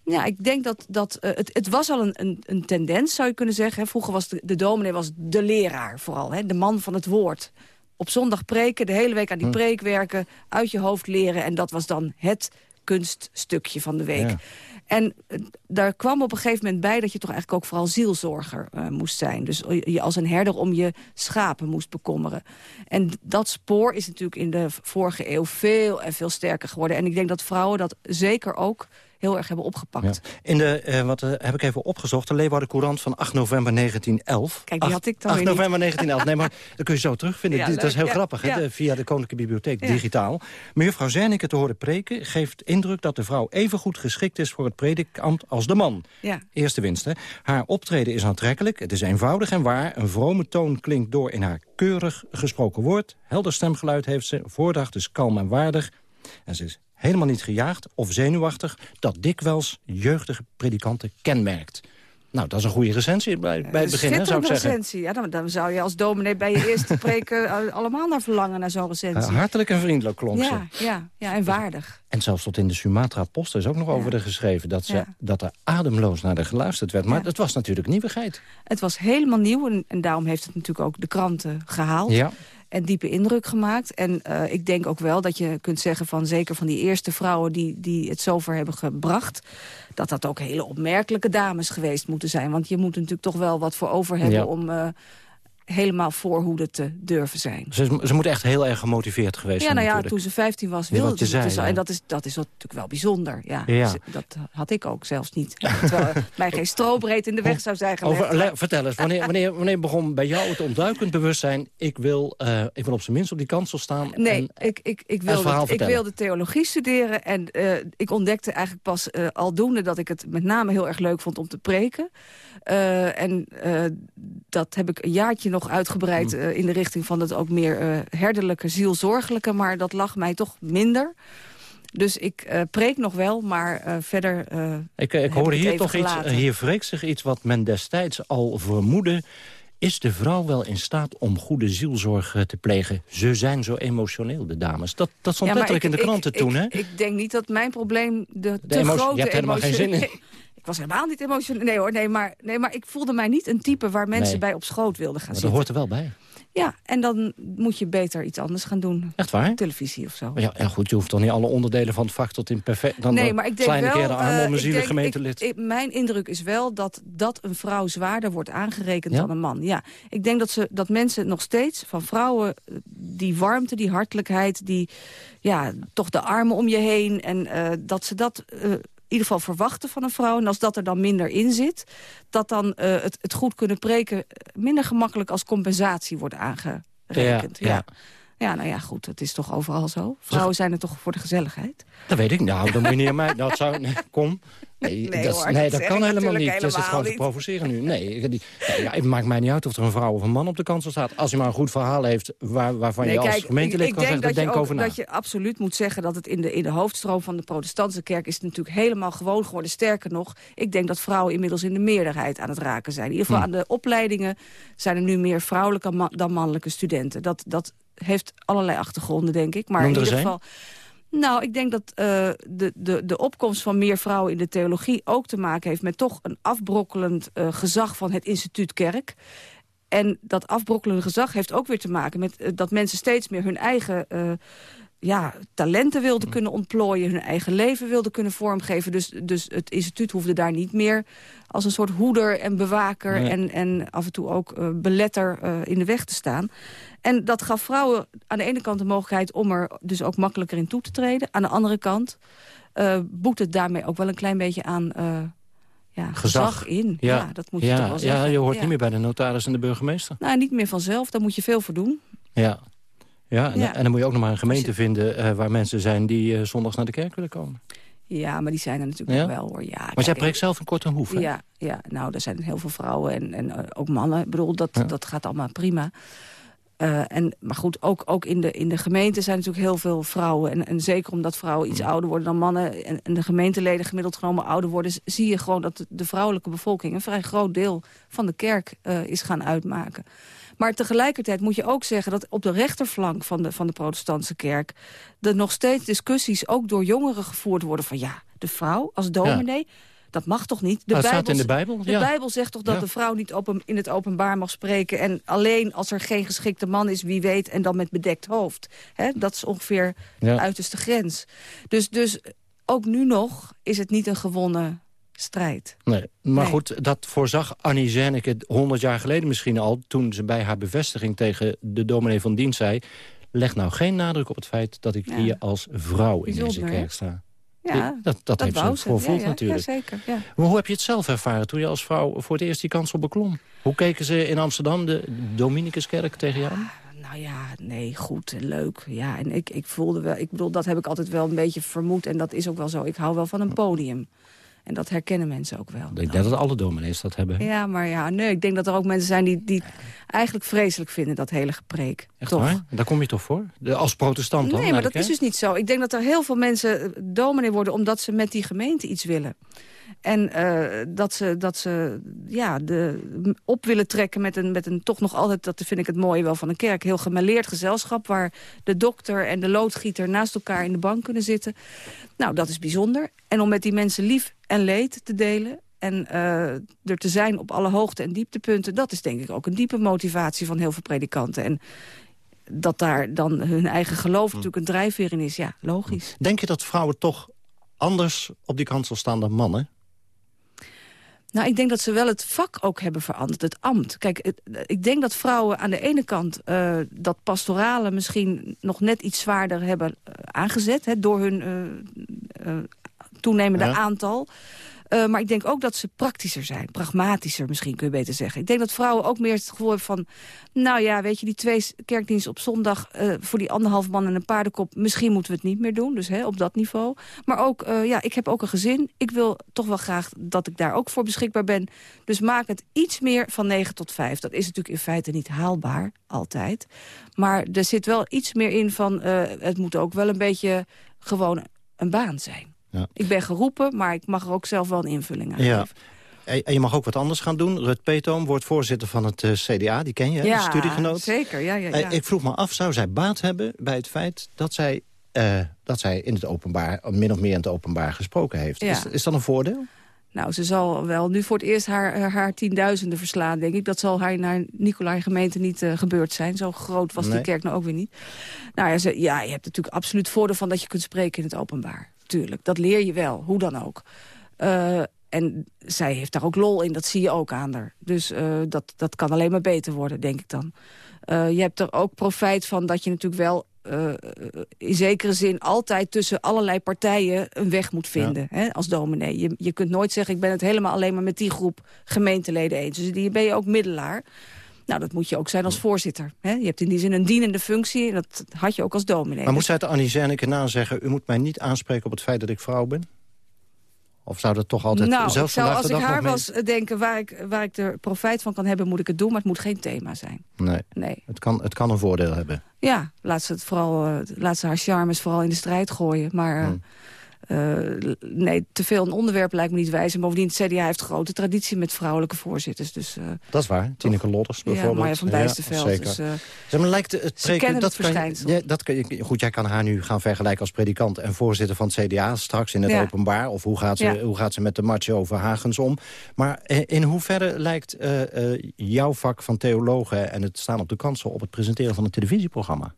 Speaker 16: Ja, ik denk dat, dat uh, het, het was al een, een, een tendens, zou je kunnen zeggen. Vroeger was de, de dominee was de leraar vooral, hè, de man van het woord. Op zondag preken, de hele week aan die hm. preek werken... uit je hoofd leren en dat was dan het kunststukje van de week. Ja. En daar kwam op een gegeven moment bij dat je toch eigenlijk ook vooral zielzorger uh, moest zijn. Dus je als een herder om je schapen moest bekommeren. En dat spoor is natuurlijk in de vorige eeuw veel en veel sterker geworden. En ik denk dat vrouwen dat zeker ook heel erg hebben opgepakt.
Speaker 13: Ja. In de, uh, wat uh, heb ik even opgezocht, de Leeuwarden Courant van 8 november 1911.
Speaker 16: Kijk, die had ik dan
Speaker 13: 8 november 1911, nee, maar dat kun je zo terugvinden.
Speaker 16: Ja,
Speaker 13: dat is heel ja, grappig, ja. Hè, via de Koninklijke Bibliotheek, digitaal. Mevrouw Zernike te horen preken geeft indruk dat de vrouw even goed geschikt is voor het predikambt als de man. Eerste winst, hè. Haar optreden is aantrekkelijk, het is eenvoudig en waar. Een vrome toon klinkt door in haar keurig gesproken woord. Helder stemgeluid heeft ze, voordracht is kalm en waardig. En ze is helemaal niet gejaagd of zenuwachtig... dat dikwijls jeugdige predikanten kenmerkt. Nou, dat is een goede recensie bij, bij het begin, hè, zou ik zeggen.
Speaker 16: recensie. Ja, dan, dan zou je als dominee bij je eerste preken allemaal naar verlangen, naar zo'n recensie.
Speaker 13: Uh, hartelijk en vriendelijk klonk
Speaker 16: ja, ze. Ja, ja, en waardig.
Speaker 13: En zelfs tot in de Sumatra Post is ook nog ja. over de geschreven... Dat, ze, ja. dat er ademloos naar de geluisterd werd. Maar ja. het was natuurlijk nieuwigheid.
Speaker 16: Het was helemaal nieuw en, en daarom heeft het natuurlijk ook de kranten gehaald.
Speaker 13: Ja.
Speaker 16: En diepe indruk gemaakt. En uh, ik denk ook wel dat je kunt zeggen van zeker van die eerste vrouwen die, die het zover hebben gebracht, dat dat ook hele opmerkelijke dames geweest moeten zijn. Want je moet natuurlijk toch wel wat voor over hebben ja. om, uh, helemaal voorhoede te durven zijn.
Speaker 13: Ze, ze moet echt heel erg gemotiveerd geweest
Speaker 16: ja,
Speaker 13: zijn
Speaker 16: nou ja,
Speaker 13: natuurlijk.
Speaker 16: toen ze 15 was, wilde
Speaker 13: ja,
Speaker 16: ze
Speaker 13: zei,
Speaker 16: dus,
Speaker 13: ja.
Speaker 16: En dat is, dat is natuurlijk wel bijzonder. Ja,
Speaker 13: Ja.
Speaker 16: Dat had ik ook zelfs niet. Terwijl mij geen strobreed in de weg zou zijn gelegd.
Speaker 13: Over, le- vertel eens, wanneer, wanneer, wanneer begon bij jou het ontduikend bewustzijn... ik wil, ik wil op zijn minst op die kansel staan?
Speaker 16: Nee,
Speaker 13: en,
Speaker 16: ik, ik, ik, wilde, ik wilde theologie studeren. En eh, ik ontdekte eigenlijk pas eh, aldoende dat ik het met name heel erg leuk vond om te preken. En dat heb ik een jaartje nog uitgebreid
Speaker 13: Hmm.
Speaker 16: eh, in de richting van het ook meer eh, herderlijke, zielzorgelijke. Maar dat lag mij toch minder. Dus ik eh, preek nog wel, maar verder
Speaker 13: Ik, ik
Speaker 16: het
Speaker 13: hier toch iets,
Speaker 16: gelaten.
Speaker 13: hier wreekt zich iets wat men destijds al vermoedde. Is de vrouw wel in staat om goede zielzorg te plegen? Ze zijn zo emotioneel, de dames. Dat, dat stond
Speaker 16: Ja,
Speaker 13: letterlijk
Speaker 16: ik-
Speaker 13: in de kranten
Speaker 16: ik,
Speaker 13: toen, hè?
Speaker 16: Ik denk niet dat mijn probleem de, te
Speaker 13: emotie-
Speaker 16: grote
Speaker 13: je hebt helemaal geen zin in.
Speaker 16: Ik was helemaal niet emotioneel. Nee hoor, nee maar, nee, maar ik voelde mij niet een type waar mensen
Speaker 13: Nee.
Speaker 16: bij op schoot wilden gaan
Speaker 13: Maar dat
Speaker 16: zitten.
Speaker 13: hoort er wel bij.
Speaker 16: Ja, en dan moet je beter iets anders gaan doen.
Speaker 13: Echt waar?
Speaker 16: Televisie of zo.
Speaker 13: Ja, ja, goed, je hoeft toch niet alle onderdelen van het vak tot in perfect... Dan
Speaker 16: nee,
Speaker 13: dan
Speaker 16: maar ik denk
Speaker 13: een
Speaker 16: wel...
Speaker 13: keer de arm
Speaker 16: eh,
Speaker 13: om een zielig
Speaker 16: denk-
Speaker 13: gemeentelid.
Speaker 16: ik- ik- mijn indruk is wel dat, dat een vrouw zwaarder wordt aangerekend
Speaker 13: Ja?
Speaker 16: dan een man. Ja, ik denk dat, ze, dat mensen nog steeds van vrouwen eh, die warmte, die hartelijkheid... die ja, toch de armen om je heen en eh, dat ze dat... eh, ieder geval verwachten van een vrouw. En als dat er dan minder in zit... dat dan eh, het, het goed kunnen preken minder gemakkelijk als compensatie wordt aangerekend.
Speaker 13: Ja, ja.
Speaker 16: Ja, nou ja, goed, het is toch overal zo. Vrouwen zijn er toch voor de gezelligheid?
Speaker 13: Dat weet ik. Nou, dan moet je niet aan mij. Dat zou, nee, kom. Nee,
Speaker 16: Nee,
Speaker 13: dat,
Speaker 16: hoor,
Speaker 13: nee,
Speaker 16: dat
Speaker 13: dat kan helemaal niet. Dat is het gewoon te provoceren nu. Nee, ik- die, ja, het maakt mij niet uit of er een vrouw of een man op de kansel staat. Als hij maar een goed verhaal heeft waar, waarvan
Speaker 16: Nee,
Speaker 13: je als gemeentelid
Speaker 16: ik
Speaker 13: kan zeggen,
Speaker 16: dat
Speaker 13: denk
Speaker 16: je
Speaker 13: over
Speaker 16: ook,
Speaker 13: na.
Speaker 16: dat je absoluut moet zeggen dat het in de, in de hoofdstroom van de protestantse kerk is natuurlijk helemaal gewoon geworden. Sterker nog, ik denk dat vrouwen inmiddels in de meerderheid aan het raken zijn. In ieder geval
Speaker 13: Hm.
Speaker 16: aan de opleidingen zijn er nu meer vrouwelijke ma- dan mannelijke studenten. Dat, dat heeft allerlei achtergronden, denk ik. Maar in
Speaker 13: er
Speaker 16: ieder geval... Nou, ik denk dat eh, de, de, de opkomst van meer vrouwen in de theologie ook te maken heeft met toch een afbrokkelend eh, gezag van het instituut kerk. En dat afbrokkelende gezag heeft ook weer te maken met eh, dat mensen steeds meer hun eigen ja, talenten wilden
Speaker 13: Hm.
Speaker 16: kunnen ontplooien, hun eigen leven wilden kunnen vormgeven. Dus, dus het instituut hoefde daar niet meer als een soort hoeder en bewaker
Speaker 13: Nee.
Speaker 16: en, en af en toe ook eh, beletter eh, in de weg te staan. En dat gaf vrouwen aan de ene kant de mogelijkheid om er dus ook makkelijker in toe te treden. Aan de andere kant eh boet het daarmee ook wel een klein beetje aan ja, gezag. in. Ja. dat moet je
Speaker 13: ja,
Speaker 16: toch wel
Speaker 13: Ja, je hoort niet meer bij de notaris en de burgemeester.
Speaker 16: Nou, niet meer vanzelf, daar moet je veel voor doen.
Speaker 13: Ja. Ja, en,
Speaker 16: Ja.
Speaker 13: en dan moet je ook nog maar een gemeente vinden... eh, waar mensen zijn die eh, zondags naar de kerk willen komen.
Speaker 16: Ja, maar die zijn er natuurlijk
Speaker 13: Ja?
Speaker 16: wel hoor. Ja,
Speaker 13: Maar
Speaker 16: kijk,
Speaker 13: jij preekt zelf een korte hoef, hè?
Speaker 16: Ja, ja, nou, er zijn heel veel vrouwen en, en eh, ook mannen. Ik bedoel, dat, dat gaat allemaal prima. Eh, en, maar goed, ook, ook in, de, in de gemeente zijn natuurlijk heel veel vrouwen. En, en zeker omdat vrouwen iets ouder worden dan mannen... En, en de gemeenteleden gemiddeld genomen ouder worden... zie je gewoon dat de, de vrouwelijke bevolking... een vrij groot deel van de kerk is gaan uitmaken. Maar tegelijkertijd moet je ook zeggen dat op de rechterflank van de, van de protestantse kerk... er nog steeds discussies ook door jongeren gevoerd worden van... ja, de vrouw als dominee... Dat mag toch niet?
Speaker 13: Nou, het staat in de Bijbel,
Speaker 16: De
Speaker 13: ja.
Speaker 16: Bijbel zegt toch dat
Speaker 13: Ja.
Speaker 16: de vrouw niet open, in het openbaar mag spreken... en alleen als er geen geschikte man is, wie weet, en dan met bedekt hoofd. Hè? Dat is ongeveer de uiterste grens. Dus, dus ook nu nog is het niet een gewonnen strijd.
Speaker 13: Nee, maar
Speaker 16: Nee.
Speaker 13: goed, dat voorzag Annie Zernike honderd jaar geleden misschien al... toen ze bij haar bevestiging tegen de dominee van dienst zei... leg nou geen nadruk op het feit dat ik
Speaker 16: Ja.
Speaker 13: hier als vrouw in deze
Speaker 16: Bijzonder,
Speaker 13: kerk sta.
Speaker 16: Ja,
Speaker 13: dat, dat, heeft ze voorvoeld
Speaker 16: ja,
Speaker 13: natuurlijk.
Speaker 16: Ja, zeker. Ja.
Speaker 13: Maar hoe heb je het zelf ervaren toen je als vrouw voor het eerst die kansel beklom? Hoe keken ze in Amsterdam, de Dominicuskerk, tegen jou? aan?
Speaker 16: Nou ja, nee, goed en leuk. Ja, en ik, ik voelde wel, ik bedoel, dat heb ik altijd wel een beetje vermoed. En dat is ook wel zo. Ik hou wel van een podium. En dat herkennen mensen ook wel.
Speaker 13: Ik denk dat alle dominees dat hebben.
Speaker 16: Ja, maar ja, nee, ik denk dat er ook mensen zijn die, die eigenlijk vreselijk vinden, dat hele gepreek.
Speaker 13: Echt
Speaker 16: Toch?
Speaker 13: waar? Daar kom je toch voor? De, als protestant dan?
Speaker 16: Nee, maar dat is dus niet zo. Ik denk dat er heel veel mensen eh, dominee worden... omdat ze met die gemeente iets willen. En eh, dat ze, dat ze ja, de, op willen trekken met een, met een toch nog altijd... dat vind ik het mooie wel van een kerk... heel gemêleerd gezelschap... waar de dokter en de loodgieter naast elkaar in de bank kunnen zitten. Nou, dat is bijzonder. En om met die mensen lief en leed te delen... en eh, er te zijn op alle hoogte- en dieptepunten... dat is denk ik ook een diepe motivatie van heel veel predikanten. En dat daar dan hun eigen geloof natuurlijk een drijfveer in is. Ja, logisch.
Speaker 13: Denk je dat vrouwen toch anders op die kansel staan dan mannen?
Speaker 16: Nou, ik denk dat ze wel het vak ook hebben veranderd, het ambt. Kijk, ik denk dat vrouwen aan de ene kant uh, dat pastorale misschien nog net iets zwaarder hebben uh, aangezet... Hè, door hun uh, toenemende ja. aantal. Uh, maar ik denk ook dat ze praktischer zijn. Pragmatischer misschien, kun je beter zeggen. Ik denk dat vrouwen ook meer het gevoel hebben van... nou ja, weet je, die twee kerkdiensten op zondag... Uh, voor die anderhalf man en een paardenkop... misschien moeten we het niet meer doen, dus hè, op dat niveau. Maar ook, uh, ja, ik heb ook een gezin. Ik wil toch wel graag dat ik daar ook voor beschikbaar ben. Dus maak het iets meer van 9 tot 5. Dat is natuurlijk in feite niet haalbaar, altijd. Maar er zit wel iets meer in van... het moet ook wel een beetje gewoon een baan zijn. Ja. Ik ben geroepen, maar ik mag er ook zelf wel een invulling aan
Speaker 13: ja.
Speaker 16: geven.
Speaker 13: En je mag ook wat anders gaan doen. Rut Peetoom wordt voorzitter van het uh, CDA, die ken je,
Speaker 16: ja,
Speaker 13: studiegenoot.
Speaker 16: zeker. Ja, ja, ja.
Speaker 13: Ik vroeg me af, zou zij baat hebben bij het feit dat zij, uh, dat zij in het openbaar, min of meer in het openbaar gesproken heeft?
Speaker 16: Ja.
Speaker 13: Is, is dat een voordeel?
Speaker 16: Nou, ze zal wel nu voor het eerst haar, haar tienduizenden verslaan, denk ik. Dat zal haar naar Nicolai gemeente niet uh, gebeurd zijn. Zo groot was
Speaker 13: Nee.
Speaker 16: die kerk nou ook weer niet. Nou ja, ze, ja, je hebt natuurlijk absoluut voordeel van dat je kunt spreken in het openbaar. Tuurlijk, dat leer je wel, hoe dan ook. Uh, en zij heeft daar ook lol in, dat zie je ook aan haar. Dus uh, dat, dat kan alleen maar beter worden, denk ik dan. Uh, je hebt er ook profijt van dat je natuurlijk wel in zekere zin altijd tussen allerlei partijen een weg moet vinden ja. hè, als dominee. Je, je kunt nooit zeggen, ik ben het helemaal alleen maar met die groep gemeenteleden eens. Dus die ben je ook middelaar. Nou, dat moet je ook zijn als voorzitter. Hè? Je hebt in die zin een dienende functie en dat had je ook als dominee.
Speaker 13: Maar moet zij het Annie Zernike na zeggen... u moet mij niet aanspreken op het feit dat ik vrouw ben? Of zou dat toch altijd
Speaker 16: nou,
Speaker 13: zelfs
Speaker 16: zou, als
Speaker 13: ik
Speaker 16: haar was denken waar ik, waar ik er profijt van kan hebben... moet ik het doen, maar het moet geen thema zijn.
Speaker 13: Nee,
Speaker 16: nee.
Speaker 13: Het, kan, het kan een voordeel hebben.
Speaker 16: Ja, laat ze, het vooral, uh, laat ze haar charmes vooral in de strijd gooien. Maar uh, hmm. Uh, nee, te veel een onderwerp lijkt me niet wijs. En bovendien, het CDA heeft grote traditie met vrouwelijke voorzitters. Dus, uh,
Speaker 13: dat is waar. Tineke Lotters bijvoorbeeld.
Speaker 16: Ja, Marja van Bijsterveld.
Speaker 13: Ja, dus, uh, zeg maar, lijkt het
Speaker 16: ze kennen
Speaker 13: dat
Speaker 16: het.
Speaker 13: Kan ja, dat kan goed, jij kan haar nu gaan vergelijken als predikant... en voorzitter van het CDA straks in het
Speaker 16: ja.
Speaker 13: openbaar. Of hoe gaat, ze,
Speaker 16: ja.
Speaker 13: hoe gaat ze met de macho Verhagens om. Maar in hoeverre lijkt jouw vak van theologen... en het staan op de kansel op het presenteren van een televisieprogramma?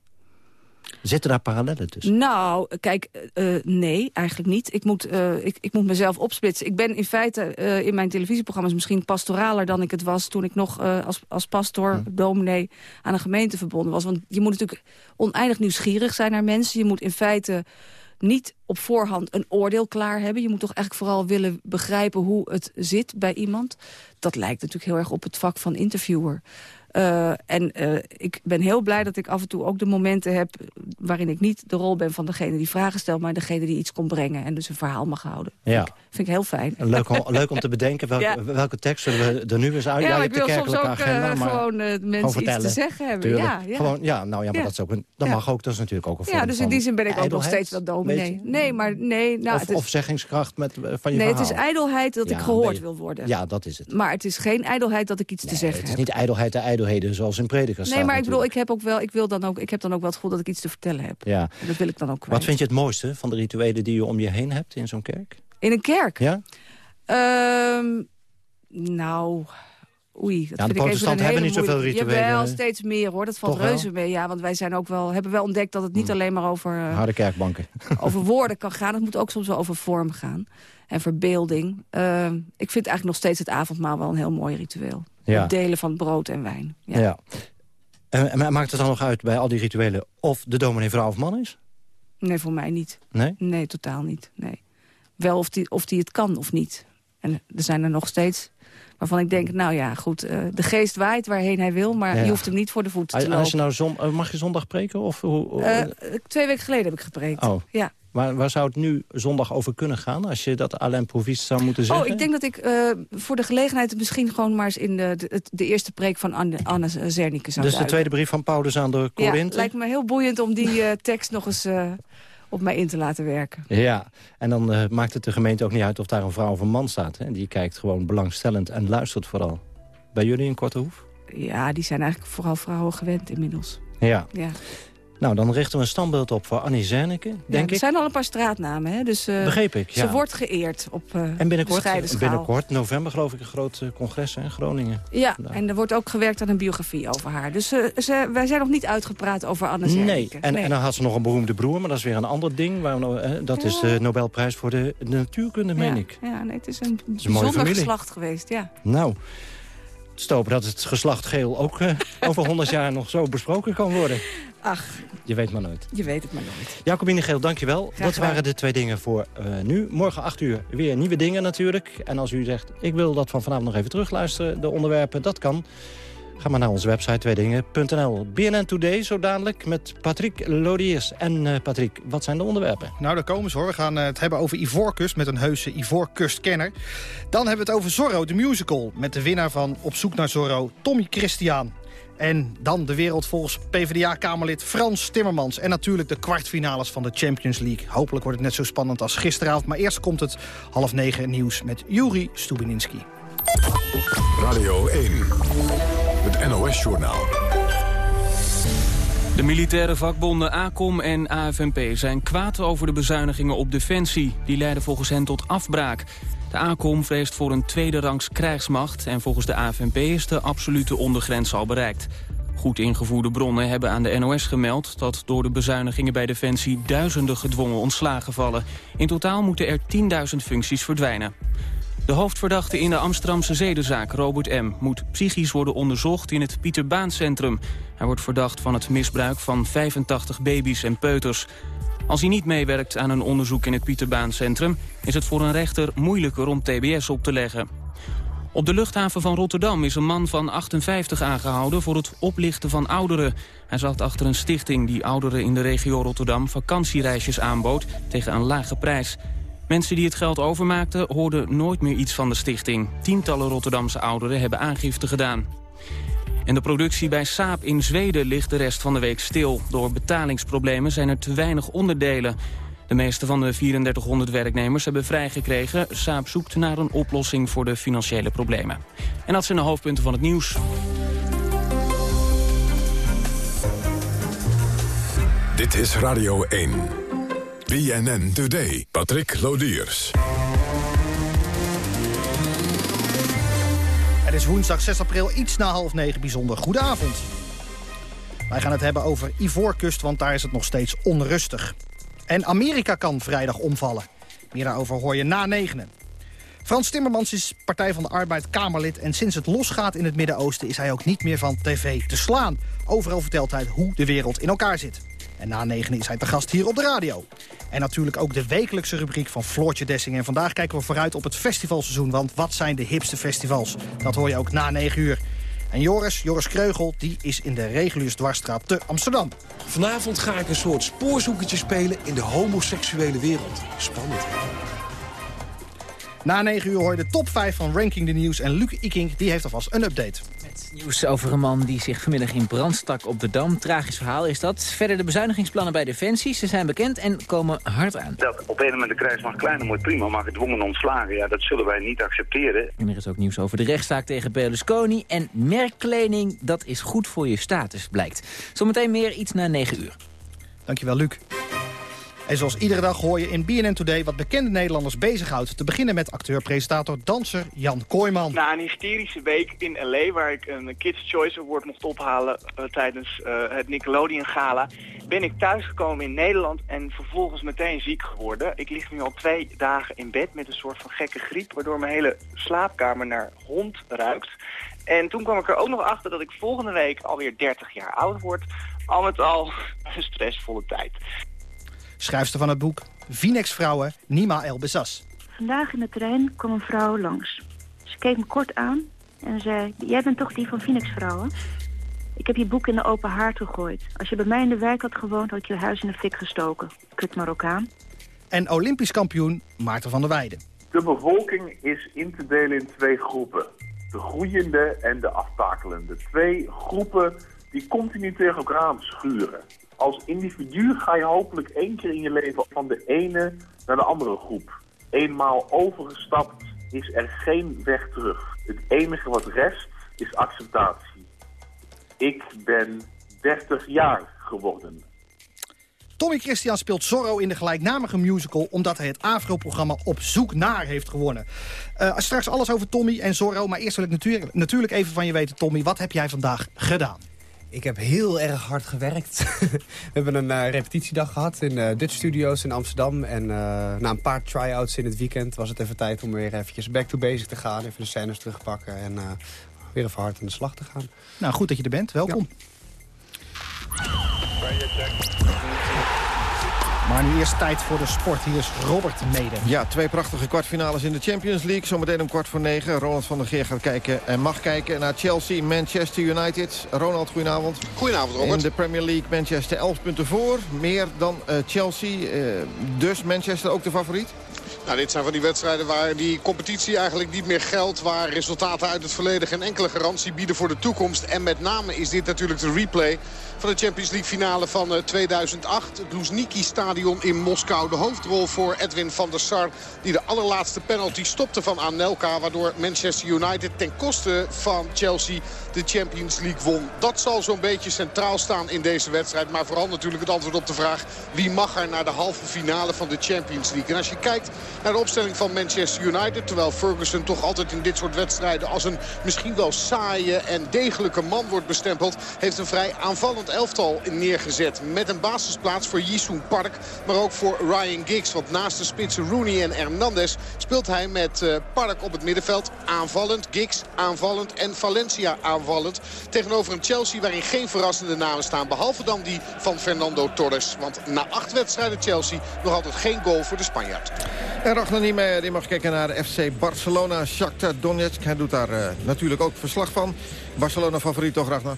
Speaker 13: Zitten daar parallellen tussen?
Speaker 16: Nou, kijk, uh, nee, eigenlijk niet. Ik moet, uh, ik, ik moet mezelf opsplitsen. Ik ben in feite uh, in mijn televisieprogramma's misschien pastoraler dan ik het was... toen ik nog als, als pastor, hm. dominee aan een gemeente verbonden was. Want je moet natuurlijk oneindig nieuwsgierig zijn naar mensen. Je moet in feite niet op voorhand een oordeel klaar hebben. Je moet toch eigenlijk vooral willen begrijpen hoe het zit bij iemand. Dat lijkt natuurlijk heel erg op het vak van interviewer. Uh, en uh, ik ben heel blij dat ik af en toe ook de momenten heb... waarin ik niet de rol ben van degene die vragen stelt... maar degene die iets kon brengen en dus een verhaal mag houden.
Speaker 13: Ja.
Speaker 16: Vind, ik, vind ik heel fijn.
Speaker 13: Leuk om, leuk om te bedenken welke, ja. welke tekst zullen we er nu eens uit.
Speaker 16: Ja,
Speaker 13: ja
Speaker 16: ik wil soms ook
Speaker 13: agenda, maar
Speaker 16: gewoon mensen iets te zeggen hebben. Ja, ja.
Speaker 13: Gewoon, ja, nou ja, maar dat, is ook een, dat mag ook. Dat is natuurlijk ook een vorm
Speaker 16: Ja, dus in die zin ben ik ook nog steeds
Speaker 13: wel
Speaker 16: dominee. Nee, maar nee. Nou,
Speaker 13: of,
Speaker 16: het is,
Speaker 13: of zeggingskracht met, van je
Speaker 16: Nee,
Speaker 13: verhaal.
Speaker 16: het is ijdelheid dat ik gehoord wil worden.
Speaker 13: Ja, dat is het.
Speaker 16: Maar het is geen ijdelheid dat ik iets te zeggen
Speaker 13: heb. Het is niet ijdelheid de zoals in predikers
Speaker 16: Nee, maar ik bedoel, ik heb ook wel, ik wil dan ook, ik heb dan ook wel het gevoel dat ik iets te vertellen heb.
Speaker 13: Ja.
Speaker 16: En dat wil ik dan ook kwijt.
Speaker 13: Wat vind je het mooiste van de rituelen die je om je heen hebt in zo'n kerk?
Speaker 16: In een kerk?
Speaker 13: Ja.
Speaker 16: Um, nou, oei. Dat
Speaker 13: ja, de protestanten hebben niet zoveel rituelen.
Speaker 16: Jawel, steeds meer hoor. Dat valt reuze mee. Ja, want wij zijn ook wel, hebben wel ontdekt dat het niet
Speaker 13: hmm.
Speaker 16: alleen maar over... Uh,
Speaker 13: Harde kerkbanken.
Speaker 16: over woorden kan gaan. Het moet ook soms wel over vorm gaan. En verbeelding. Uh, ik vind eigenlijk nog steeds het avondmaal wel een heel mooi ritueel.
Speaker 13: Ja.
Speaker 16: Het delen van brood en wijn. Ja.
Speaker 13: ja. En maakt het dan nog uit bij al die rituelen of de dominee vrouw of man is?
Speaker 16: Nee, voor mij niet.
Speaker 13: Nee?
Speaker 16: Nee, totaal niet. Nee. Wel of die, of die het kan of niet. En er zijn er nog steeds waarvan ik denk, nou ja, goed, uh, de geest waait waarheen hij wil... maar ja. je hoeft hem niet voor de voeten te lopen.
Speaker 13: Als je nou zon, mag je zondag preken? Of, hoe,
Speaker 16: uh, twee weken geleden heb ik gepreekt,
Speaker 13: oh.
Speaker 16: ja.
Speaker 13: Waar, waar zou het nu zondag over kunnen gaan? Als je dat Alain Provis zou moeten zeggen?
Speaker 16: Oh, ik denk dat ik uh, voor de gelegenheid misschien gewoon maar eens in de, de, de eerste preek van Anne, Anne Zernike zou
Speaker 13: Dus de tweede brief van Paulus aan de Korinthe?
Speaker 16: Ja, lijkt me heel boeiend om die uh, tekst nog eens uh, op mij in te laten werken.
Speaker 13: Ja, en dan maakt het de gemeente ook niet uit of daar een vrouw of een man staat. Hè? Die kijkt gewoon belangstellend en luistert vooral. Bij jullie in Kortehoef?
Speaker 16: Ja, die zijn eigenlijk vooral vrouwen gewend inmiddels.
Speaker 13: Ja.
Speaker 16: ja.
Speaker 17: Nou, dan richten we een standbeeld op voor Annie Zernike, denk
Speaker 16: ja, er
Speaker 17: ik.
Speaker 16: Er zijn al een paar straatnamen, hè? Dus, uh,
Speaker 17: Begreep ik, ja.
Speaker 16: Ze wordt geëerd op uh,
Speaker 17: En binnenkort, binnenkort, november geloof ik, een groot uh, congres in Groningen.
Speaker 16: Ja, nou. en er wordt ook gewerkt aan een biografie over haar. Dus ze, wij zijn nog niet uitgepraat over Anne Zernike.
Speaker 17: Nee, en, nee. en dan had ze nog een beroemde broer, maar dat is weer een ander ding. Waar, dat ja. is de Nobelprijs voor de, de natuurkunde, meen ik.
Speaker 16: Ja, nee, het is een, het is een bijzonder geslacht geweest, ja.
Speaker 17: Nou, stopen dat het geslacht geel ook uh, over 100 jaar nog zo besproken kan worden.
Speaker 16: Ach.
Speaker 17: Je weet maar nooit.
Speaker 16: Je weet het maar nooit.
Speaker 17: Jacobine Geel, dankjewel. Graag dat waren de twee dingen voor uh, nu. Morgen 8 uur weer nieuwe dingen natuurlijk. En als u zegt, ik wil dat van vanavond nog even terugluisteren, de onderwerpen, dat kan. Ga maar naar onze website tweedingen.nl. BNN Today zo dadelijk met Patrick Lodiers. En uh, Patrick, wat zijn de onderwerpen?
Speaker 18: Nou, daar komen ze hoor. We gaan uh, het hebben over Ivoorkust met een heuse Ivoorkust-kenner. Dan hebben we het over Zorro, de musical. Met de winnaar van Op zoek naar Zorro, Tommy Christian. En dan de wereld volgens PvdA-kamerlid Frans Timmermans. En natuurlijk de kwartfinales van de Champions League. Hopelijk wordt het net zo spannend als gisteravond. Maar eerst komt het half negen nieuws met Juri Stubininski.
Speaker 7: Radio 1. Het NOS-journaal.
Speaker 1: De militaire vakbonden ACOM en AFNP zijn kwaad over de bezuinigingen op defensie. Die leiden volgens hen tot afbraak. De ACOM vreest voor een tweede rangs krijgsmacht... en volgens de AFNP is de absolute ondergrens al bereikt. Goed ingevoerde bronnen hebben aan de NOS gemeld... dat door de bezuinigingen bij Defensie duizenden gedwongen ontslagen vallen. In totaal moeten er 10.000 functies verdwijnen. De hoofdverdachte in de Amsterdamse zedenzaak, Robert M., moet psychisch worden onderzocht in het Pieter Baan Centrum. Hij wordt verdacht van het misbruik van 85 baby's en peuters. Als hij niet meewerkt aan een onderzoek in het Pieter Baan Centrum... is het voor een rechter moeilijker om tbs op te leggen. Op de luchthaven van Rotterdam is een man van 58 aangehouden... voor het oplichten van ouderen. Hij zat achter een stichting die ouderen in de regio Rotterdam... vakantiereisjes aanbood tegen een lage prijs. Mensen die het geld overmaakten hoorden nooit meer iets van de stichting. Tientallen Rotterdamse ouderen hebben aangifte gedaan. En de productie bij Saab in Zweden ligt de rest van de week stil. Door betalingsproblemen zijn er te weinig onderdelen. De meeste van de 3400 werknemers hebben vrijgekregen. Saab zoekt naar een oplossing voor de financiële problemen. En dat zijn de hoofdpunten van het nieuws.
Speaker 7: Dit is Radio 1. BNN Today. Patrick Lodiers.
Speaker 18: Het is woensdag 6 april, iets na half negen. Bijzonder goedenavond. Wij gaan het hebben over Ivoorkust, want daar is het nog steeds onrustig. En Amerika kan vrijdag omvallen. Meer daarover hoor je na negenen. Frans Timmermans is Partij van de Arbeid Kamerlid... en sinds het losgaat in het Midden-Oosten is hij ook niet meer van tv te slaan. Overal vertelt hij hoe de wereld in elkaar zit. En na negen is hij te gast hier op de radio. En natuurlijk ook de wekelijkse rubriek van Floortje Dessing. En vandaag kijken we vooruit op het festivalseizoen. Want wat zijn de hipste festivals? Dat hoor je ook na 9 uur. En Joris, Joris Kreugel, die is in de Reguliers Dwarsstraat te Amsterdam.
Speaker 19: Vanavond ga ik een soort spoorzoekertje spelen in de homoseksuele wereld. Spannend.
Speaker 18: Na 9 uur hoor je de top 5 van Ranking the News. En Luc Iking die heeft alvast een update.
Speaker 20: Met nieuws over een man die zich vanmiddag in brand stak op de Dam. Tragisch verhaal is dat. Verder de bezuinigingsplannen bij Defensie. Ze zijn bekend en komen hard aan.
Speaker 21: Dat op een moment de krijgsmacht kleiner moet, prima. Maar gedwongen ontslagen, ja, dat zullen wij niet accepteren.
Speaker 20: En er is ook nieuws over de rechtszaak tegen Berlusconi. En merkkleding, dat is goed voor je status, blijkt. Zometeen meer iets na 9 uur.
Speaker 18: Dankjewel, Luc. En zoals iedere dag hoor je in BNN Today wat bekende Nederlanders bezighoudt. Te beginnen met acteur, presentator, danser Jan Kooijman.
Speaker 22: Na een hysterische week in L.A. waar ik een Kids Choice Award mocht ophalen uh, tijdens uh, het Nickelodeon Gala... ben ik thuisgekomen in Nederland en vervolgens meteen ziek geworden. Ik lig nu al twee dagen in bed met een soort van gekke griep... waardoor mijn hele slaapkamer naar hond ruikt. En toen kwam ik er ook nog achter dat ik volgende week alweer 30 jaar oud word. Al met al een stressvolle tijd.
Speaker 18: Schrijfster van het boek Vinex Vrouwen, Nima El Besas.
Speaker 23: Vandaag in de trein kwam een vrouw langs. Ze keek me kort aan en zei... Jij bent toch die van Vinex Vrouwen? Ik heb je boek in de open haard gegooid. Als je bij mij in de wijk had gewoond, had ik je huis in de fik gestoken. Kut Marokkaan.
Speaker 18: En Olympisch kampioen Maarten van der Weijden.
Speaker 24: De bevolking is in te delen in twee groepen. De groeiende en de aftakelende. Twee groepen die continu tegen elkaar schuren. Als individu ga je hopelijk één keer in je leven van de ene naar de andere groep. Eenmaal overgestapt is er geen weg terug. Het enige wat rest is acceptatie. Ik ben 30 jaar geworden.
Speaker 18: Tommy Christian speelt Zorro in de gelijknamige musical... omdat hij het AVRO-programma Op Zoek Naar heeft gewonnen. Uh, straks alles over Tommy en Zorro. Maar eerst wil ik natuurlijk, natuurlijk even van je weten, Tommy. Wat heb jij vandaag gedaan?
Speaker 25: Ik heb heel erg hard gewerkt. We hebben een uh, repetitiedag gehad in uh, Dutch Studios in Amsterdam. En uh, na een paar try-outs in het weekend was het even tijd om weer eventjes back to basic te gaan. Even de scènes terugpakken en weer even hard aan de slag te gaan.
Speaker 18: Nou, goed dat je er bent. Welkom. Maar nu eerst tijd voor de sport. Hier is Robert Mede.
Speaker 26: Ja, twee prachtige kwartfinales in de Champions League. Zometeen om kwart voor negen. Ronald van der Geer gaat kijken en mag kijken naar Chelsea, Manchester United. Ronald, goedenavond.
Speaker 27: Goedenavond, Robert.
Speaker 26: In de Premier League Manchester 11 punten voor. Meer dan uh, Chelsea. Uh, dus Manchester ook de favoriet?
Speaker 27: Nou, dit zijn van die wedstrijden waar die competitie eigenlijk niet meer geldt. Waar resultaten uit het verleden geen enkele garantie bieden voor de toekomst. En met name is dit natuurlijk de replay van de Champions League finale van 2008. Het Luzhniki Stadion in Moskou. De hoofdrol voor Edwin van der Sar. Die de allerlaatste penalty stopte van Anelka. Waardoor Manchester United ten koste van Chelsea de Champions League won. Dat zal zo'n beetje centraal staan in deze wedstrijd. Maar vooral natuurlijk het antwoord op de vraag... wie mag er naar de halve finale van de Champions League? En als je kijkt naar de opstelling van Manchester United... terwijl Ferguson toch altijd in dit soort wedstrijden... als een misschien wel saaie en degelijke man wordt bestempeld... heeft een vrij aanvallend elftal neergezet. Met een basisplaats voor Jisoen Park, maar ook voor Ryan Giggs. Want naast de spitsen Rooney en Hernandez speelt hij met uh, Park op het middenveld aanvallend. Giggs aanvallend en Valencia aanvallend. Tegenover een Chelsea waarin geen verrassende namen staan. Behalve dan die van Fernando Torres. Want na acht wedstrijden Chelsea nog altijd geen goal voor de Spanjaard.
Speaker 26: En Ragnar Niemeyer die mag kijken naar FC Barcelona, Shakhtar Donetsk. Hij doet daar uh, natuurlijk ook verslag van. Barcelona favoriet toch, Ragnar?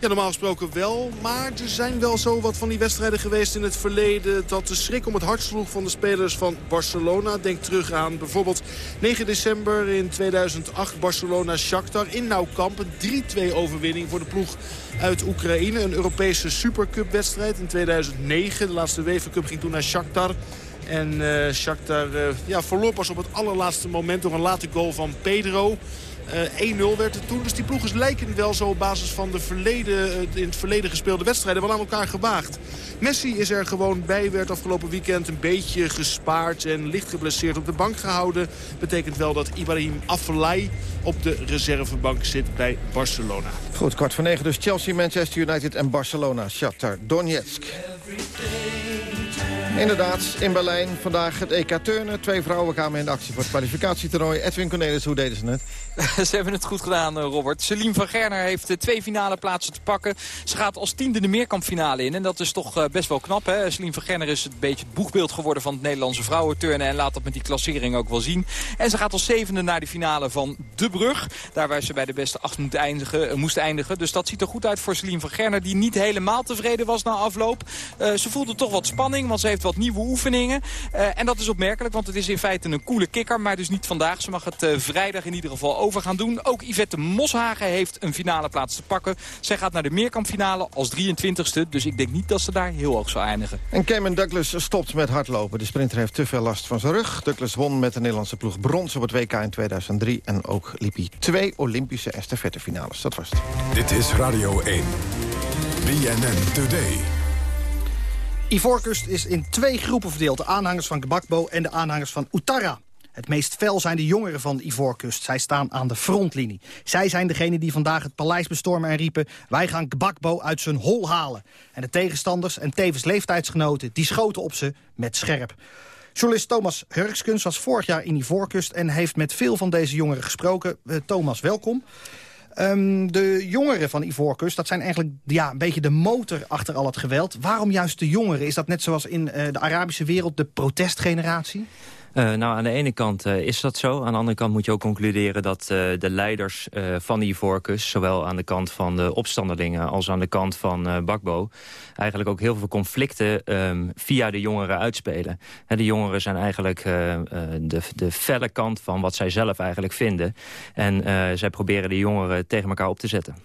Speaker 28: Ja, normaal gesproken wel. Maar er zijn wel zo wat van die wedstrijden geweest in het verleden... dat de schrik om het hart sloeg van de spelers van Barcelona. Denk terug aan bijvoorbeeld 9 december in 2008 Barcelona-Shakhtar in Nauwkamp. Een 3-2 overwinning voor de ploeg uit Oekraïne. Een Europese Supercup-wedstrijd in 2009. De laatste UEFA Cup ging toen naar Shakhtar. En uh, Shakhtar uh, ja, verloor pas op het allerlaatste moment door een late goal van Pedro... Uh, 1-0 werd het toen. Dus die ploegen lijken wel zo op basis van de verleden, in het verleden gespeelde wedstrijden wel aan elkaar gewaagd. Messi is er gewoon bij, werd afgelopen weekend een beetje gespaard en licht geblesseerd op de bank gehouden. Betekent wel dat Ibrahim Afellay op de reservebank zit bij Barcelona.
Speaker 26: Goed, kwart voor negen dus Chelsea, Manchester United en Barcelona. Shakhtar Donetsk. Inderdaad, in Berlijn vandaag het EK turnen. Twee vrouwen kwamen in actie voor het kwalificatietoernooi. Edwin Cornelis, hoe deden ze het?
Speaker 29: ze hebben het goed gedaan, eh, Robert. Celine van Gerner heeft eh, twee finale plaatsen te pakken. Ze gaat als tiende de meerkampfinale in. En dat is toch eh, best wel knap. Hè? Celine van Gerner is een beetje het boegbeeld geworden van het Nederlandse vrouwenturnen. En laat dat met die klassering ook wel zien. En ze gaat als zevende naar de finale van De Brug. Daar waar ze bij de beste acht moet eindigen, moest eindigen. Dus dat ziet er goed uit voor Celine van Gerner. Die niet helemaal tevreden was na afloop. Uh, ze voelde toch wat spanning, want ze heeft wat nieuwe oefeningen. En dat is opmerkelijk, want het is in feite een coole kikker. Maar dus niet vandaag. Ze mag het vrijdag in ieder geval over gaan doen. Ook Yvette Moshagen heeft een finale plaats te pakken. Zij gaat naar de meerkampfinale als 23ste. Dus ik denk niet dat ze daar heel hoog zal eindigen.
Speaker 26: En Cameron Douglas stopt met hardlopen. De sprinter heeft te veel last van zijn rug. Douglas won met de Nederlandse ploeg brons op het WK in 2003. En ook liep hij twee Olympische estafettefinales. Dat was het.
Speaker 7: Dit is Radio 1. BNN Today.
Speaker 18: Ivoorkust is in twee groepen verdeeld. De aanhangers van Gbagbo en de aanhangers van Ouattara. Het meest fel zijn de jongeren van Ivoorkust. Zij staan aan de frontlinie. Zij zijn degene die vandaag het paleis bestormen en riepen... wij gaan Gbagbo uit zijn hol halen. En de tegenstanders en tevens leeftijdsgenoten... die schoten op ze met scherp. Journalist Thomas Hurkskens was vorig jaar in Ivoorkust... en heeft met veel van deze jongeren gesproken. Uh, Thomas, welkom. Um, de jongeren van Ivoorkust, dat zijn eigenlijk ja, een beetje de motor achter al het geweld. Waarom juist de jongeren? Is dat net zoals in uh, de Arabische wereld de protestgeneratie?
Speaker 30: Uh, nou, aan de ene kant uh, is dat zo. Aan de andere kant moet je ook concluderen dat uh, de leiders van de Ivoorkust... zowel aan de kant van de opstandelingen als aan de kant van Bakbo... eigenlijk ook heel veel conflicten um, via de jongeren uitspelen. de jongeren zijn eigenlijk de, de felle kant van wat zij zelf eigenlijk vinden. En zij proberen de jongeren tegen elkaar op te zetten.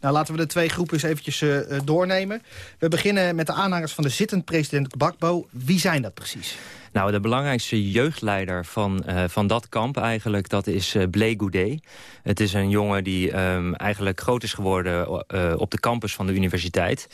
Speaker 18: Nou, laten we de twee groepen eens eventjes doornemen. We beginnen met de aanhangers van de zittend president Gbagbo. Wie zijn dat precies?
Speaker 30: Nou, de belangrijkste jeugdleider van, uh, van dat kamp eigenlijk, dat is uh, Blé Goudet. Het is een jongen die um, eigenlijk groot is geworden uh, op de campus van de universiteit.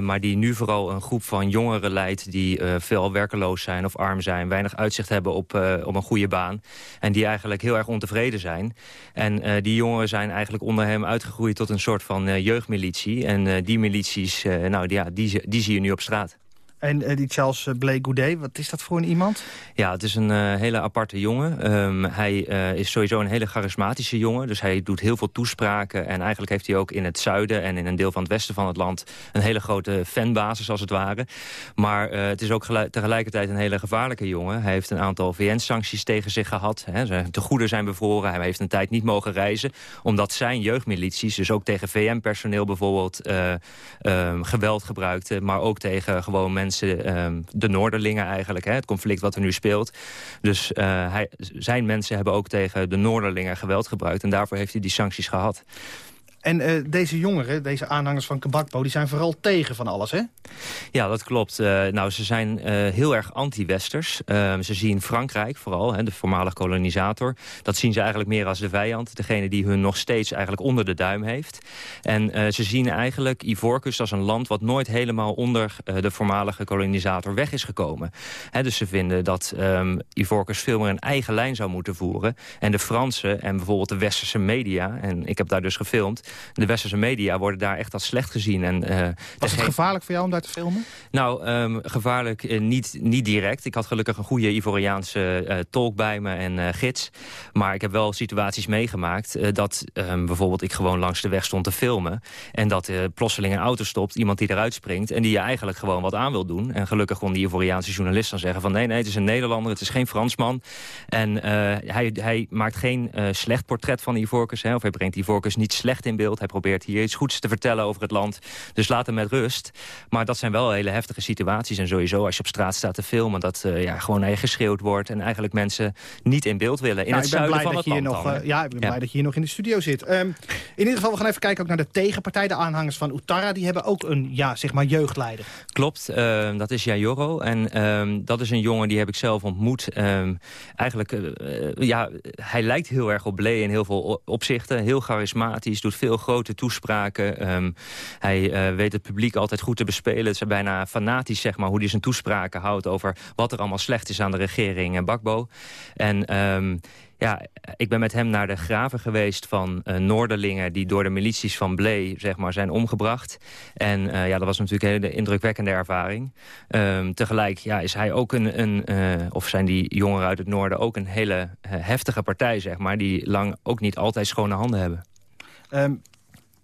Speaker 30: maar die nu vooral een groep van jongeren leidt die veel werkeloos zijn of arm zijn. Weinig uitzicht hebben op, op een goede baan. En die eigenlijk heel erg ontevreden zijn. En die jongeren zijn eigenlijk onder hem uitgegroeid tot een soort van jeugdmilitie. En die milities, nou ja, die, die zie je nu op straat.
Speaker 18: En uh, die Charles uh, Blake Goudet, wat is dat voor een iemand?
Speaker 30: Ja, het is een uh, hele aparte jongen. Um, hij is sowieso een hele charismatische jongen. Dus hij doet heel veel toespraken. En eigenlijk heeft hij ook in het zuiden en in een deel van het westen van het land... een hele grote fanbasis, als het ware. Maar het is ook tegelijkertijd een hele gevaarlijke jongen. Hij heeft een aantal VN-sancties tegen zich gehad. Hè. Zijn goede zijn bevroren. Hij heeft een tijd niet mogen reizen. Omdat zijn jeugdmilities, dus ook tegen VN-personeel bijvoorbeeld... Um, geweld gebruikten. Maar ook tegen gewoon mensen Ehm, de Noorderlingen eigenlijk, hè, het conflict wat er nu speelt. Dus uh, hij, zijn mensen hebben ook tegen de Noorderlingen geweld gebruikt. En daarvoor heeft hij die sancties gehad.
Speaker 18: En uh, deze jongeren, deze aanhangers van Kabakbo... die zijn vooral tegen van alles, hè?
Speaker 30: Ja, dat klopt. Uh, nou, ze zijn uh, heel erg anti-westers. ze zien Frankrijk vooral, hè, de voormalige kolonisator. Dat zien ze eigenlijk meer als de vijand. Degene die hun nog steeds eigenlijk onder de duim heeft. En ze zien eigenlijk Ivoorkust als een land... wat nooit helemaal onder de voormalige kolonisator weg is gekomen. Hè, dus ze vinden dat um, Ivoorkust veel meer een eigen lijn zou moeten voeren. En de Fransen en bijvoorbeeld de westerse media... en ik heb daar dus gefilmd de westerse media worden daar echt als slecht gezien. En,
Speaker 18: uh, Was het gevaarlijk voor jou om daar te filmen?
Speaker 30: Nou, um, gevaarlijk uh, niet, niet direct. Ik had gelukkig een goede Ivoriaanse uh, tolk bij me en gids. Maar ik heb wel situaties meegemaakt dat um, bijvoorbeeld ik gewoon langs de weg stond te filmen. En dat plotseling een auto stopt, iemand die eruit springt... en die je eigenlijk gewoon wat aan wil doen. En gelukkig kon die Ivoriaanse journalist dan zeggen van... nee, nee, het is een Nederlander, het is geen Fransman. En hij, hij maakt geen slecht portret van Ivorcus, hè, of hij brengt Ivorcus niet slecht in hij probeert hier iets goeds te vertellen over het land. Dus laat hem met rust. Maar dat zijn wel hele heftige situaties. En sowieso als je op straat staat te filmen... dat uh, ja, gewoon naar je geschreeuwd wordt... en eigenlijk mensen niet in beeld willen. In nou, het zuiden van het land
Speaker 18: nog, uh, Ja, ik ben blij dat je hier nog in de studio zit. Um, in ieder geval, we gaan even kijken ook naar de tegenpartij. De aanhangers van Utara, die hebben ook een ja, zeg maar jeugdleider.
Speaker 30: Klopt, uh, dat is Jajoro. En um, dat is een jongen die heb ik zelf ontmoet. Um, eigenlijk, ja, hij lijkt heel erg op Blee in heel veel opzichten. Heel charismatisch, doet veel grote toespraken. Um, hij uh, weet het publiek altijd goed te bespelen. Het is bijna fanatisch zeg maar, hoe hij zijn toespraken houdt... over wat er allemaal slecht is aan de regering en Bakbo. En... Um, ja, ik ben met hem naar de graven geweest van uh, Noorderlingen... die door de milities van Blee zeg maar, zijn omgebracht. En ja, dat was natuurlijk een hele indrukwekkende ervaring. Um, tegelijk ja, is hij ook een... een of zijn die jongeren uit het noorden ook een hele heftige partij, zeg maar... die lang ook niet altijd schone handen hebben.
Speaker 18: Um,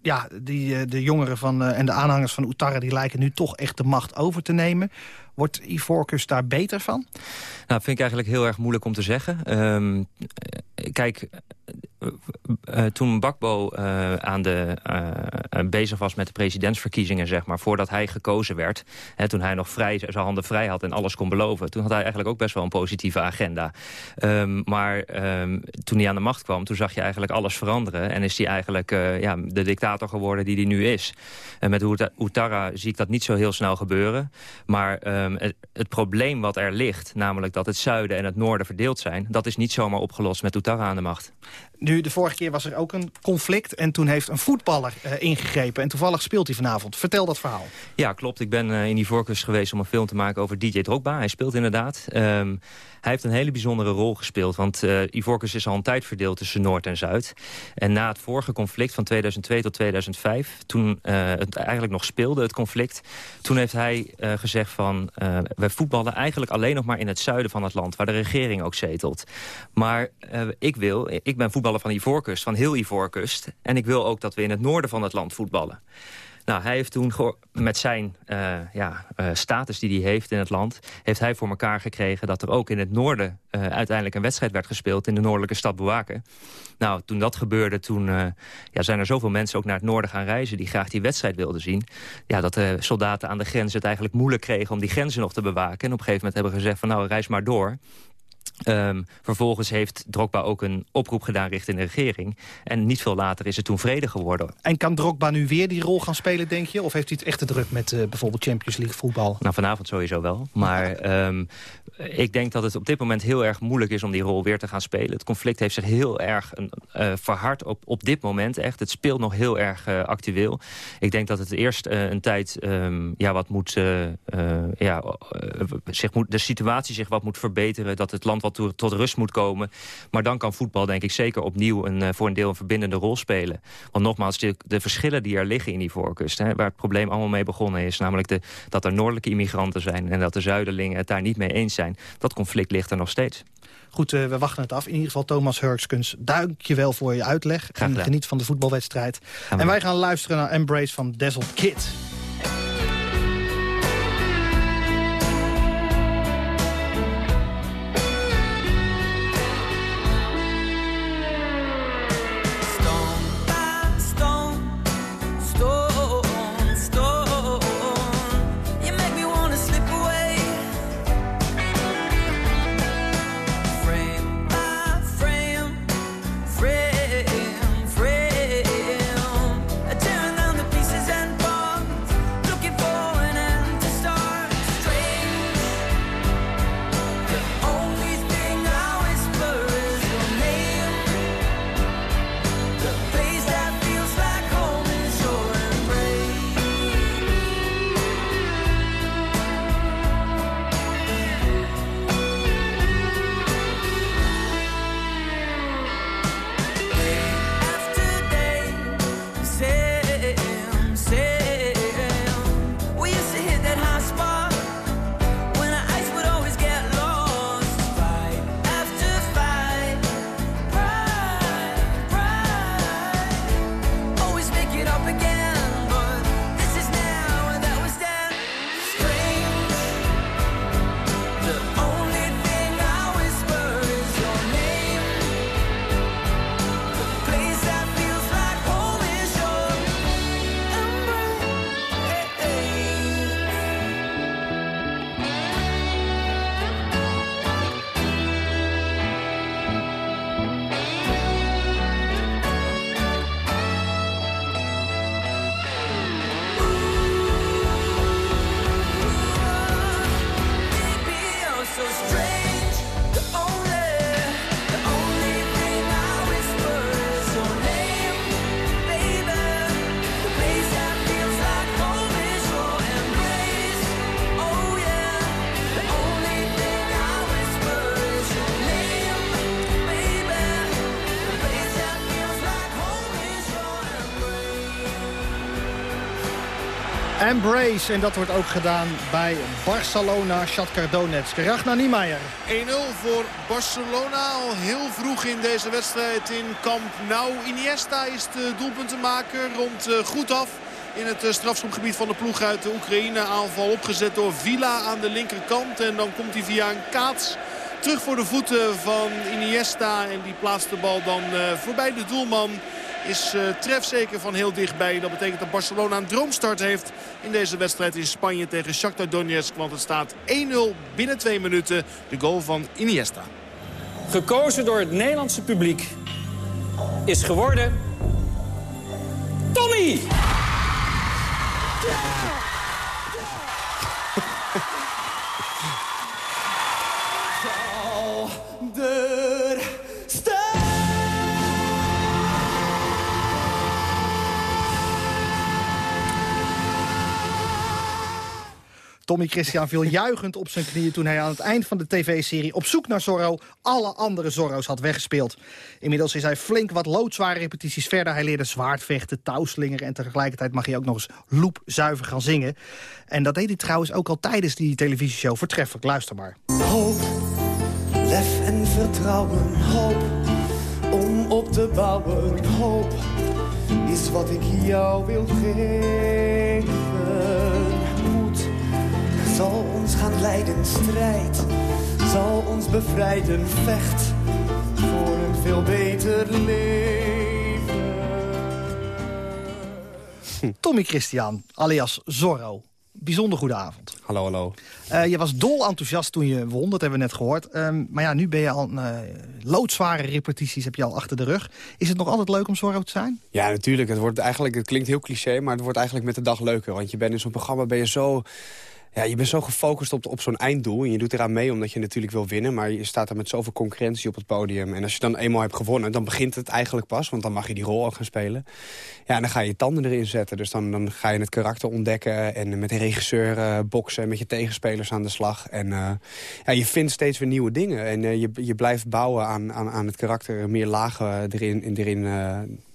Speaker 18: ja, die, eh, de jongeren van, uh, en de aanhangers van Ouattara... die lijken nu toch echt de macht over te nemen. Wordt Ivorcus daar beter van?
Speaker 30: Nou, vind ik eigenlijk heel erg moeilijk om te zeggen. Um, kijk, uh, toen Bakbo aan de, bezig was met de presidentsverkiezingen, zeg maar, voordat hij gekozen werd, hè, toen hij nog vrij, zijn handen vrij had en alles kon beloven, toen had hij eigenlijk ook best wel een positieve agenda. Um, maar um, toen hij aan de macht kwam, toen zag je eigenlijk alles veranderen en is hij eigenlijk ja, de dictator geworden die hij nu is. En met Ouattara zie ik dat niet zo heel snel gebeuren. Maar het, het, probleem wat er ligt, namelijk dat het zuiden en het noorden verdeeld zijn, dat is niet zomaar opgelost met Ouattara aan de macht.
Speaker 18: Nu, de vorige keer was er ook een conflict en toen heeft een voetballer uh, ingegrepen. En toevallig speelt hij vanavond. Vertel dat verhaal.
Speaker 30: Ja, klopt. Ik ben uh, in die geweest om een film te maken over DJ Drogba. Hij speelt inderdaad. Um, hij heeft een hele bijzondere rol gespeeld. Want uh, Ivorcus is al een tijd verdeeld tussen Noord en Zuid. En na het vorige conflict van 2002 tot 2005... toen het eigenlijk nog speelde, het conflict... toen heeft hij gezegd van... wij voetballen eigenlijk alleen nog maar in het zuiden van het land... waar de regering ook zetelt. Maar ik wil... Ik ben voetballer van Ivoorkust, van heel Ivoorkust. En ik wil ook dat we in het noorden van het land voetballen. Nou, hij heeft toen met zijn uh, ja, uh, status die hij heeft in het land... heeft hij voor elkaar gekregen dat er ook in het noorden... Uh, uiteindelijk een wedstrijd werd gespeeld in de noordelijke stad Bouaken. Nou, toen dat gebeurde, toen ja, zijn er zoveel mensen ook naar het noorden gaan reizen... die graag die wedstrijd wilden zien. Ja, dat de soldaten aan de grens het eigenlijk moeilijk kregen om die grenzen nog te bewaken. En op een gegeven moment hebben gezegd van nou, reis maar door. Um, vervolgens heeft Drogba ook een oproep gedaan richting de regering. En niet veel later is het toen vrede geworden.
Speaker 31: En kan Drogba nu weer die rol gaan spelen, denk je? Of heeft hij het echt te druk met uh, bijvoorbeeld Champions League voetbal?
Speaker 30: Nou, vanavond sowieso wel. Maar um, ik denk dat het op dit moment heel erg moeilijk is om die rol weer te gaan spelen. Het conflict heeft zich heel erg uh, verhard op, op dit moment echt. Het speelt nog heel erg uh, actueel. Ik denk dat het eerst een tijd um, ja, wat moet, ja, zich moet, de situatie zich wat moet verbeteren. Dat het land wat tot rust moet komen. Maar dan kan voetbal denk ik zeker opnieuw een, uh, voor een deel een verbindende rol spelen. Want nogmaals, de, de verschillen die er liggen in die voorkust... Hè, waar het probleem allemaal mee begonnen is... namelijk de, dat er noordelijke immigranten zijn... en dat de zuiderlingen het daar niet mee eens zijn... dat conflict ligt er nog steeds.
Speaker 31: Goed, uh, we wachten het af. In ieder geval, Thomas Hurkskens, dank je wel voor je uitleg. en geniet van de voetbalwedstrijd. En wij gaan luisteren naar Embrace van Dazzled Kid. Embrace. En dat wordt ook gedaan bij Barcelona, Shakhtar Donetsk. Ragnar Niemeyer.
Speaker 28: 1-0 voor Barcelona. Al heel vroeg in deze wedstrijd in Camp Nou. Iniesta is de doelpuntenmaker. Rond uh, goed af in het uh, strafschopgebied van de ploeg uit de Oekraïne. Aanval opgezet door Villa aan de linkerkant. En dan komt hij via een kaats terug voor de voeten van Iniesta. En die plaatst de bal dan uh, voorbij de doelman is uh, trefzeker van heel dichtbij. Dat betekent dat Barcelona een droomstart heeft in deze wedstrijd in Spanje tegen Shakhtar Donetsk. Want het staat 1-0 binnen twee minuten. De goal van Iniesta.
Speaker 32: Gekozen door het Nederlandse publiek is geworden... Tommy!
Speaker 31: Tommy Christian viel juichend op zijn knieën toen hij aan het eind van de tv-serie op zoek naar Zorro alle andere Zorro's had weggespeeld. Inmiddels is hij flink wat loodzware repetities verder. Hij leerde zwaardvechten, touwslingeren en tegelijkertijd mag hij ook nog eens loepzuiver gaan zingen. En dat deed hij trouwens ook al tijdens die televisieshow. Voortreffelijk, luister maar.
Speaker 15: Hoop, lef en vertrouwen, hoop om op te bouwen, hoop is wat ik jou wil geven zal ons gaan leiden, strijd zal ons bevrijden, vecht voor een veel beter leven.
Speaker 31: Tommy Christian, alias Zorro.
Speaker 18: bijzonder goede avond.
Speaker 25: Hallo, hallo.
Speaker 18: Uh, je was dol enthousiast toen je won, dat hebben we net gehoord. Um, maar ja, nu ben je al uh, loodzware repetities heb je al achter de rug. Is het nog altijd leuk om Zorro te zijn?
Speaker 25: Ja, natuurlijk. Het, wordt eigenlijk, het klinkt heel cliché, maar het wordt eigenlijk met de dag leuker. Want je bent in zo'n programma ben je zo ja, je bent zo gefocust op, op zo'n einddoel. En je doet eraan mee omdat je natuurlijk wil winnen. Maar je staat er met zoveel concurrentie op het podium. En als je dan eenmaal hebt gewonnen, dan begint het eigenlijk pas. Want dan mag je die rol ook gaan spelen. Ja, en dan ga je je tanden erin zetten. Dus dan, dan ga je het karakter ontdekken. En met de regisseur uh, boksen. Met je tegenspelers aan de slag. En uh, ja, je vindt steeds weer nieuwe dingen. En uh, je, je blijft bouwen aan, aan, aan het karakter. Meer lagen erin, erin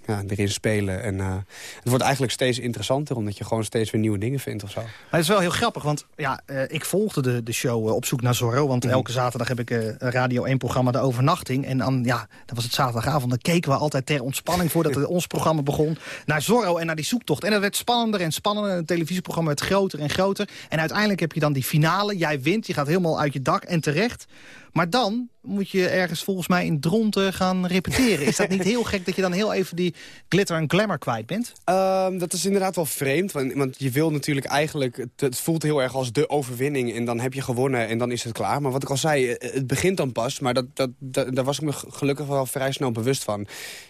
Speaker 25: ja, erin spelen. En uh, het wordt eigenlijk steeds interessanter... omdat je gewoon steeds weer nieuwe dingen vindt of zo. Maar
Speaker 18: het is wel heel grappig, want ja, uh, ik volgde de, de show uh, op zoek naar Zorro. Want mm. elke zaterdag heb ik Radio 1-programma De Overnachting. En dan, ja, dat was het zaterdagavond. Dan keken we altijd ter ontspanning voordat het, ons programma begon... naar Zorro en naar die zoektocht. En dat werd spannender en spannender. Het televisieprogramma werd groter en groter. En uiteindelijk heb je dan die finale. Jij wint, je gaat helemaal uit je dak en terecht. Maar dan moet je ergens volgens mij in Dronten gaan repeteren. Is dat niet heel gek dat je dan heel even die glitter en glamour kwijt bent?
Speaker 25: Um, dat is inderdaad wel vreemd. Want, je wil natuurlijk eigenlijk... Het, voelt heel erg als de overwinning. En dan heb je gewonnen en dan is het klaar. Maar wat ik al zei, eh, het begint dan pas. Maar dat, dat, daar was ik me gelukkig wel vrij snel bewust van.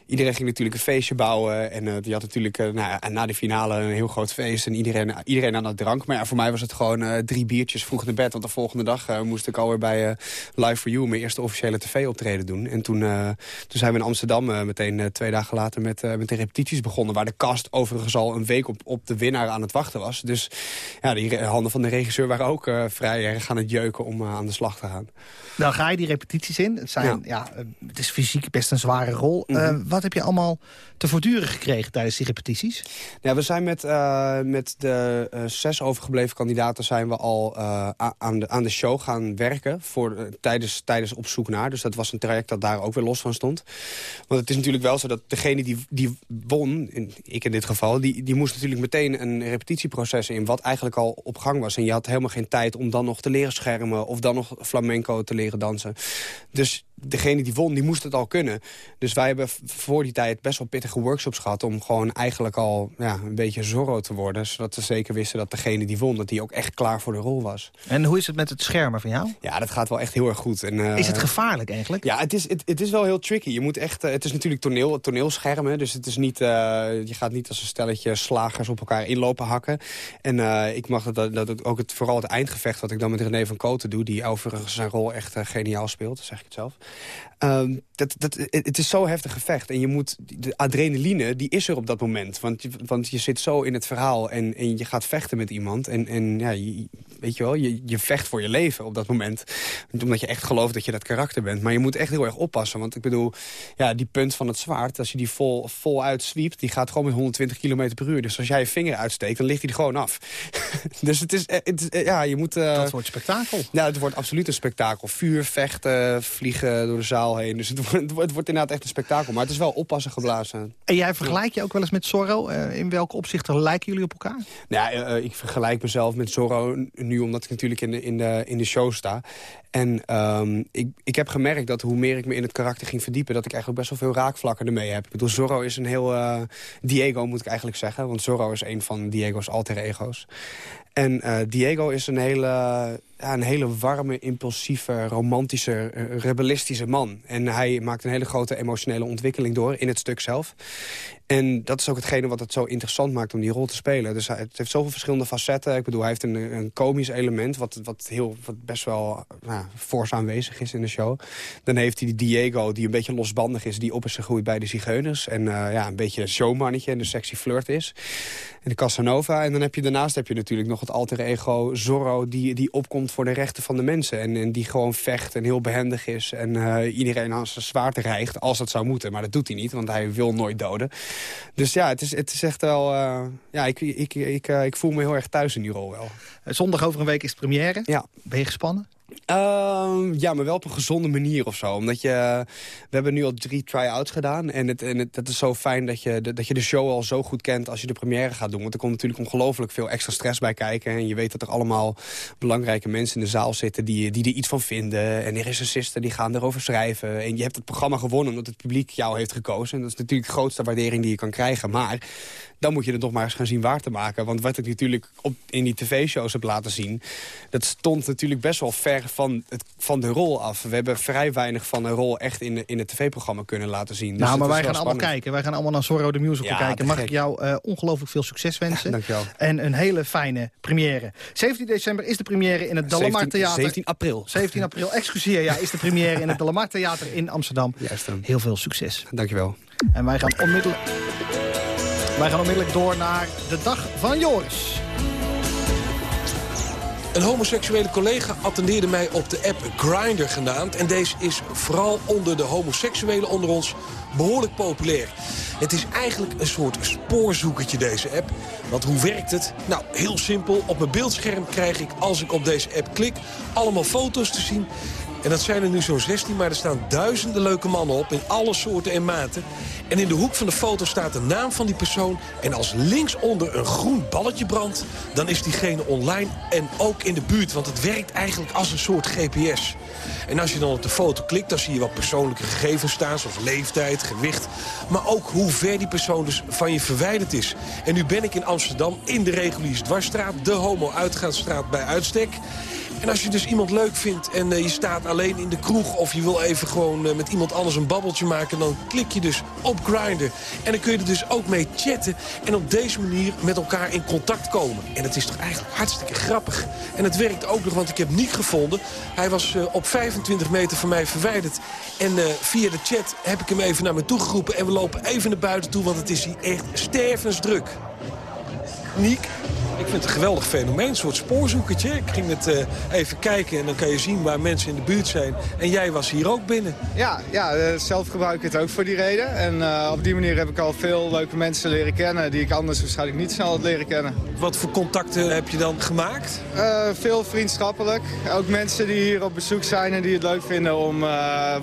Speaker 25: Iedereen ging natuurlijk een feestje bouwen. En uh, die had natuurlijk uh, nou, na de finale een heel groot feest. En iedereen, iedereen aan het drank. Maar voor mij was het gewoon drie biertjes vroeg naar bed. Want de volgende dag moest ik alweer bij Live for You... mijn eerste officiële tv-optreden doen. En toen, uh, toen zijn we in Amsterdam uh, meteen uh, twee dagen later met, met de repetities begonnen. Waar de cast overigens al een week op, op de winnaar aan het wachten was. Dus ja, die handen van de regisseur waren ook vrij erg aan het jeuken om aan de slag te gaan.
Speaker 18: Dan ga je die repetities in. Het, zijn, ja. ja het is fysiek best een zware rol. Mm wat heb je allemaal te voortduren gekregen tijdens die repetities?
Speaker 25: Ja, we zijn met, met de zes overgebleven kandidaten zijn we al aan, de, aan de show gaan werken. Voor, tijdens, tijdens op zoek naar. Dus dat was een traject dat daar ook weer los van stond. Want het is natuurlijk wel zo dat degene die, die won, in, ik in dit geval... Die, die moest natuurlijk meteen een repetitieproces in... wat eigenlijk al op gang was. En je had helemaal geen tijd om dan nog te leren schermen... of dan nog flamenco te leren dansen. Dus degene die won, die moest het al kunnen. Dus wij hebben voor die tijd best wel pittige workshops gehad... om gewoon eigenlijk al ja, een beetje Zorro te worden. Zodat we zeker wisten dat degene die won... dat die ook echt klaar voor de rol was.
Speaker 18: En hoe is het met het schermen van jou?
Speaker 25: Ja, dat gaat wel echt heel erg goed. En, uh,
Speaker 18: is het gevaarlijk eigenlijk?
Speaker 25: Ja, het is, het, het is wel heel tricky. Je moet echt, uh, het is natuurlijk toneel, toneelschermen. Dus het is niet, uh, je gaat niet als een stelletje slagers op elkaar inlopen hakken. En ik mag dat, dat ook het, vooral het eindgevecht... wat ik dan met René van Koten doe... die overigens zijn rol echt geniaal speelt, zeg ik het zelf. Um, dat, dat, het is zo heftig gevecht. En je moet, de adrenaline, die is er op dat moment. Want je, want je zit zo in het verhaal en, en je gaat vechten met iemand. En, en ja, je, weet je wel, je, je vecht voor je leven op dat moment. Omdat je echt gelooft dat je dat karakter bent. Maar je moet echt heel erg oppassen. Want ik bedoel, ja, die punt van het zwaard, als je die vol, vol uitswiept... die gaat gewoon met 120 km per uur. Dus als jij je vinger uitsteekt, dan ligt hij er gewoon af. dus het is, het ja, je moet... Uh,
Speaker 18: dat wordt spektakel.
Speaker 25: Ja, het wordt absoluut een spektakel. Vuur, vechten, vliegen door de zaal heen. Dus het wordt, het wordt inderdaad echt een spektakel. Maar het is wel oppassen geblazen.
Speaker 18: En jij vergelijk je ook wel eens met Zorro? Uh, in welke opzichten lijken jullie op elkaar?
Speaker 25: Nou, ja, uh, ik vergelijk mezelf met Zorro nu omdat ik natuurlijk in de, in de, in de show sta. En um, ik, ik heb gemerkt dat hoe meer ik me in het karakter ging verdiepen... dat ik eigenlijk best wel veel raakvlakken ermee heb. Ik bedoel, Zorro is een heel... Uh, Diego moet ik eigenlijk zeggen. Want Zorro is een van Diego's alter ego's. En Diego is een hele, een hele warme, impulsieve, romantische, uh, rebellistische man. En hij maakt een hele grote emotionele ontwikkeling door in het stuk zelf. En dat is ook hetgene wat het zo interessant maakt om die rol te spelen. Dus het heeft zoveel verschillende facetten. Ik bedoel, hij heeft een, een komisch element... wat, wat, heel, wat best wel nou, fors aanwezig is in de show. Dan heeft hij die Diego, die een beetje losbandig is... die op is gegroeid bij de zigeuners. En uh, ja, een beetje een showmannetje en een sexy flirt is. En de Casanova. En dan heb je daarnaast heb je natuurlijk nog het alter ego Zorro... die, die opkomt voor de rechten van de mensen. En, en die gewoon vecht en heel behendig is. En uh, iedereen aan zijn zwaard rijgt, als dat zou moeten. Maar dat doet hij niet, want hij wil nooit doden. Dus ja, het is, het is echt wel... Uh, ja, ik, ik, ik, ik, uh, ik voel me heel erg thuis in die rol wel.
Speaker 18: Zondag over een week is première.
Speaker 25: Ja.
Speaker 18: Ben je gespannen?
Speaker 25: Ehm, ja, maar wel op een gezonde manier of zo. Omdat je, we hebben nu al drie try-outs gedaan. En, het, en het, is zo fijn dat je, dat je de show al zo goed kent als je de première gaat doen. Want er komt natuurlijk ongelooflijk veel extra stress bij kijken. En je weet dat er allemaal belangrijke mensen in de zaal zitten die, die er iets van vinden. En de recensisten die gaan erover schrijven. En je hebt het programma gewonnen omdat het publiek jou heeft gekozen. En dat is natuurlijk de grootste waardering die je kan krijgen. Maar dan moet je het nog maar eens gaan zien waar te maken. Want wat ik natuurlijk op, in die tv-shows heb laten zien... dat stond natuurlijk best wel ver van, het, van de rol af. We hebben vrij weinig van een rol echt in, in het tv-programma kunnen laten zien.
Speaker 18: Dus nou, maar wij gaan allemaal kijken. Wij gaan allemaal naar Zorro de Musical kijken. Mag ik jou uh, ongelooflijk veel succes wensen.
Speaker 25: Ja, dankjewel.
Speaker 18: En een hele fijne première. 17 december is de première in het Dalamar Theater.
Speaker 25: 17 april.
Speaker 18: 17 april, excuseer, ja, is de première in het Dalamar Theater in Amsterdam.
Speaker 25: Juist dan.
Speaker 18: Heel veel succes.
Speaker 25: Dankjewel.
Speaker 18: En wij gaan onmiddellijk... Wij gaan onmiddellijk door naar de dag van Joris.
Speaker 19: Een homoseksuele collega attendeerde mij op de app Grindr genaamd. En deze is vooral onder de homoseksuelen onder ons behoorlijk populair. Het is eigenlijk een soort spoorzoekertje, deze app. Want hoe werkt het? Nou, heel simpel. Op mijn beeldscherm krijg ik, als ik op deze app klik... allemaal foto's te zien en dat zijn er nu zo'n 16, maar er staan duizenden leuke mannen op... in alle soorten en maten. En in de hoek van de foto staat de naam van die persoon... en als linksonder een groen balletje brandt... dan is diegene online en ook in de buurt. Want het werkt eigenlijk als een soort GPS. En als je dan op de foto klikt, dan zie je wat persoonlijke gegevens staan... zoals leeftijd, gewicht, maar ook hoe ver die persoon dus van je verwijderd is. En nu ben ik in Amsterdam, in de reguliere dwarsstraat... de homo-uitgaansstraat bij uitstek... En als je dus iemand leuk vindt en eh, je staat alleen in de kroeg... of je wil even gewoon uh, met iemand anders een babbeltje maken... dan klik je dus op Grindr. En dan kun je er dus ook mee chatten... en op deze manier met elkaar in contact komen. En het is toch eigenlijk hartstikke grappig. En het werkt ook nog, want ik heb Niek gevonden. Hij was uh, op 25 meter van mij verwijderd. En via de chat heb ik hem even naar me toe geroepen... en we lopen even naar buiten toe, want het is hier echt stervensdruk. Niek, ik vind het een geweldig fenomeen, een soort spoorzoekertje. Ik ging het uh, even kijken en dan kan je zien waar mensen in de buurt zijn. En jij was hier ook binnen.
Speaker 33: Ja, ja uh, zelf gebruik ik het ook voor die reden. En uh, op die manier heb ik al veel leuke mensen leren kennen... die ik anders waarschijnlijk niet snel had leren kennen.
Speaker 19: Wat voor contacten heb je dan gemaakt?
Speaker 33: veel vriendschappelijk. Ook mensen die hier op bezoek zijn en die het leuk vinden... om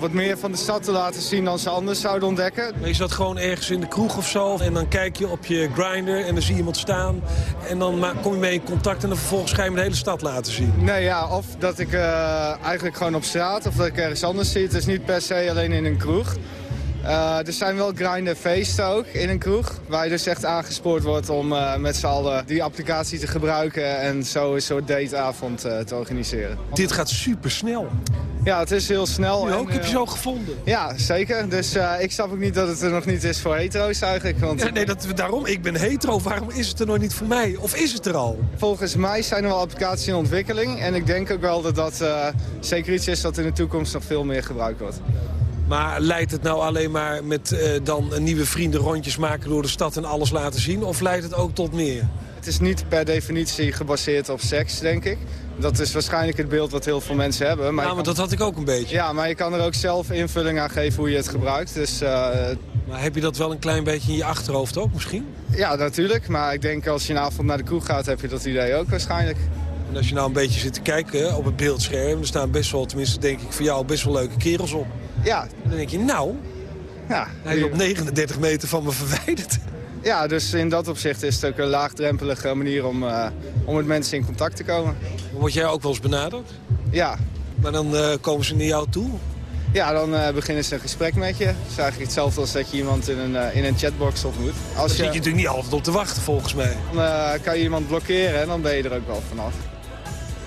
Speaker 33: wat meer van de stad te laten zien dan ze anders zouden ontdekken.
Speaker 19: Maar je zat gewoon ergens in de kroeg of zo... en dan kijk je op je grinder en dan zie je iemand staan... en dan kom je mee in contact en dan vervolgens ga je me de hele stad laten zien?
Speaker 33: Nee, ja, of dat ik uh, eigenlijk gewoon op straat of dat ik ergens anders zie. Het is niet per se alleen in een kroeg. Uh, er zijn wel grinder feesten ook in een kroeg. Waar je dus echt aangespoord wordt om uh, met z'n allen die applicatie te gebruiken. En zo een soort dateavond uh, te organiseren.
Speaker 19: Dit gaat super snel.
Speaker 33: Ja, het is heel snel.
Speaker 19: Nu ook? heb je zo gevonden?
Speaker 33: Ja, zeker. Dus ik snap ook niet dat het er nog niet is voor hetero's eigenlijk. Want...
Speaker 19: Ja, nee, dat, daarom. Ik ben hetero. Waarom is het er nog niet voor mij? Of is het er al?
Speaker 33: Volgens mij zijn er wel applicaties in ontwikkeling. En ik denk ook wel dat dat zeker iets is dat in de toekomst nog veel meer gebruikt wordt.
Speaker 19: Maar leidt het nou alleen maar met uh, dan nieuwe vrienden rondjes maken door de stad en alles laten zien? Of leidt het ook tot meer?
Speaker 33: Het is niet per definitie gebaseerd op seks, denk ik. Dat is waarschijnlijk het beeld wat heel veel mensen hebben.
Speaker 19: Maar ja, maar dat had ik ook een beetje.
Speaker 33: Ja, maar je kan er ook zelf invulling aan geven hoe je het gebruikt. Dus, uh...
Speaker 19: Maar heb je dat wel een klein beetje in je achterhoofd ook misschien?
Speaker 33: Ja, natuurlijk. Maar ik denk als je een avond naar de kroeg gaat, heb je dat idee ook waarschijnlijk.
Speaker 19: En als je nou een beetje zit te kijken op het beeldscherm... er staan best wel, tenminste denk ik voor jou, best wel leuke kerels op.
Speaker 33: Ja.
Speaker 19: Dan denk je, nou, ja, hij is op 39 meter van me verwijderd.
Speaker 33: Ja, dus in dat opzicht is het ook een laagdrempelige manier om, uh, om met mensen in contact te komen.
Speaker 19: Word jij ook wel eens benaderd?
Speaker 33: Ja.
Speaker 19: Maar dan uh, komen ze naar jou toe?
Speaker 33: Ja, dan uh, beginnen ze een gesprek met je. Dat is eigenlijk hetzelfde als dat je iemand in een, in een chatbox ontmoet.
Speaker 19: Als Daar je... zit je natuurlijk niet altijd op te wachten volgens mij.
Speaker 33: Dan kan je iemand blokkeren en dan ben je er ook wel vanaf.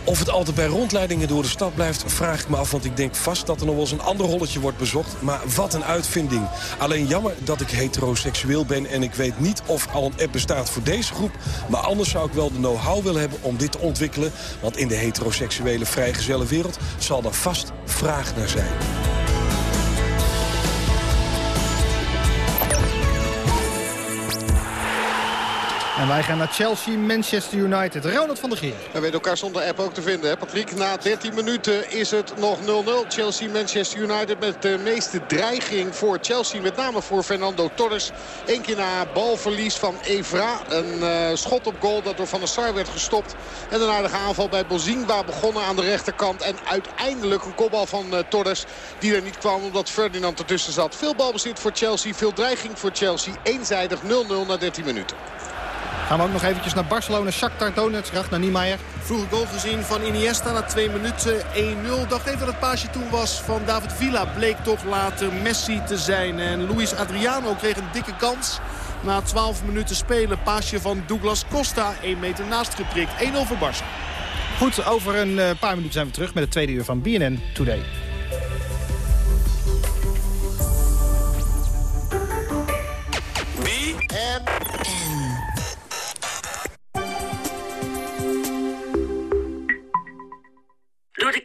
Speaker 19: Of het altijd bij rondleidingen door de stad blijft, vraag ik me af. Want ik denk vast dat er nog wel eens een ander rolletje wordt bezocht. Maar wat een uitvinding. Alleen jammer dat ik heteroseksueel ben en ik weet niet of al een app bestaat voor deze groep. Maar anders zou ik wel de know-how willen hebben om dit te ontwikkelen. Want in de heteroseksuele vrijgezellenwereld zal er vast vraag naar zijn.
Speaker 18: En wij gaan naar Chelsea, Manchester United. Ronald van der Geer.
Speaker 27: We weten elkaar zonder app ook te vinden. Hè? Patrick, na 13 minuten is het nog 0-0. Chelsea, Manchester United met de meeste dreiging voor Chelsea. Met name voor Fernando Torres. Eén keer na balverlies van Evra. Een uh, schot op goal dat door Van der Sar werd gestopt. En een aardige aanval bij Bozingba begonnen aan de rechterkant. En uiteindelijk een kopbal van uh, Torres die er niet kwam omdat Ferdinand ertussen zat. Veel balbezit voor Chelsea, veel dreiging voor Chelsea. Eenzijdig 0-0 na 13 minuten.
Speaker 18: Gaan we ook nog eventjes naar Barcelona, Shakhtar Donetsk, naar Niemeyer.
Speaker 28: Vroege goal gezien van Iniesta na 2 minuten 1-0. Dacht even dat het paasje toen was van David Villa. Bleek toch later Messi te zijn. En Luis Adriano kreeg een dikke kans. Na 12 minuten spelen, paasje van Douglas Costa. 1 meter naast geprikt. 1-0 voor Barça.
Speaker 18: Goed, over een eh, paar minuten zijn we terug met het tweede uur van BNN Today.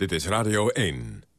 Speaker 7: Dit is Radio 1.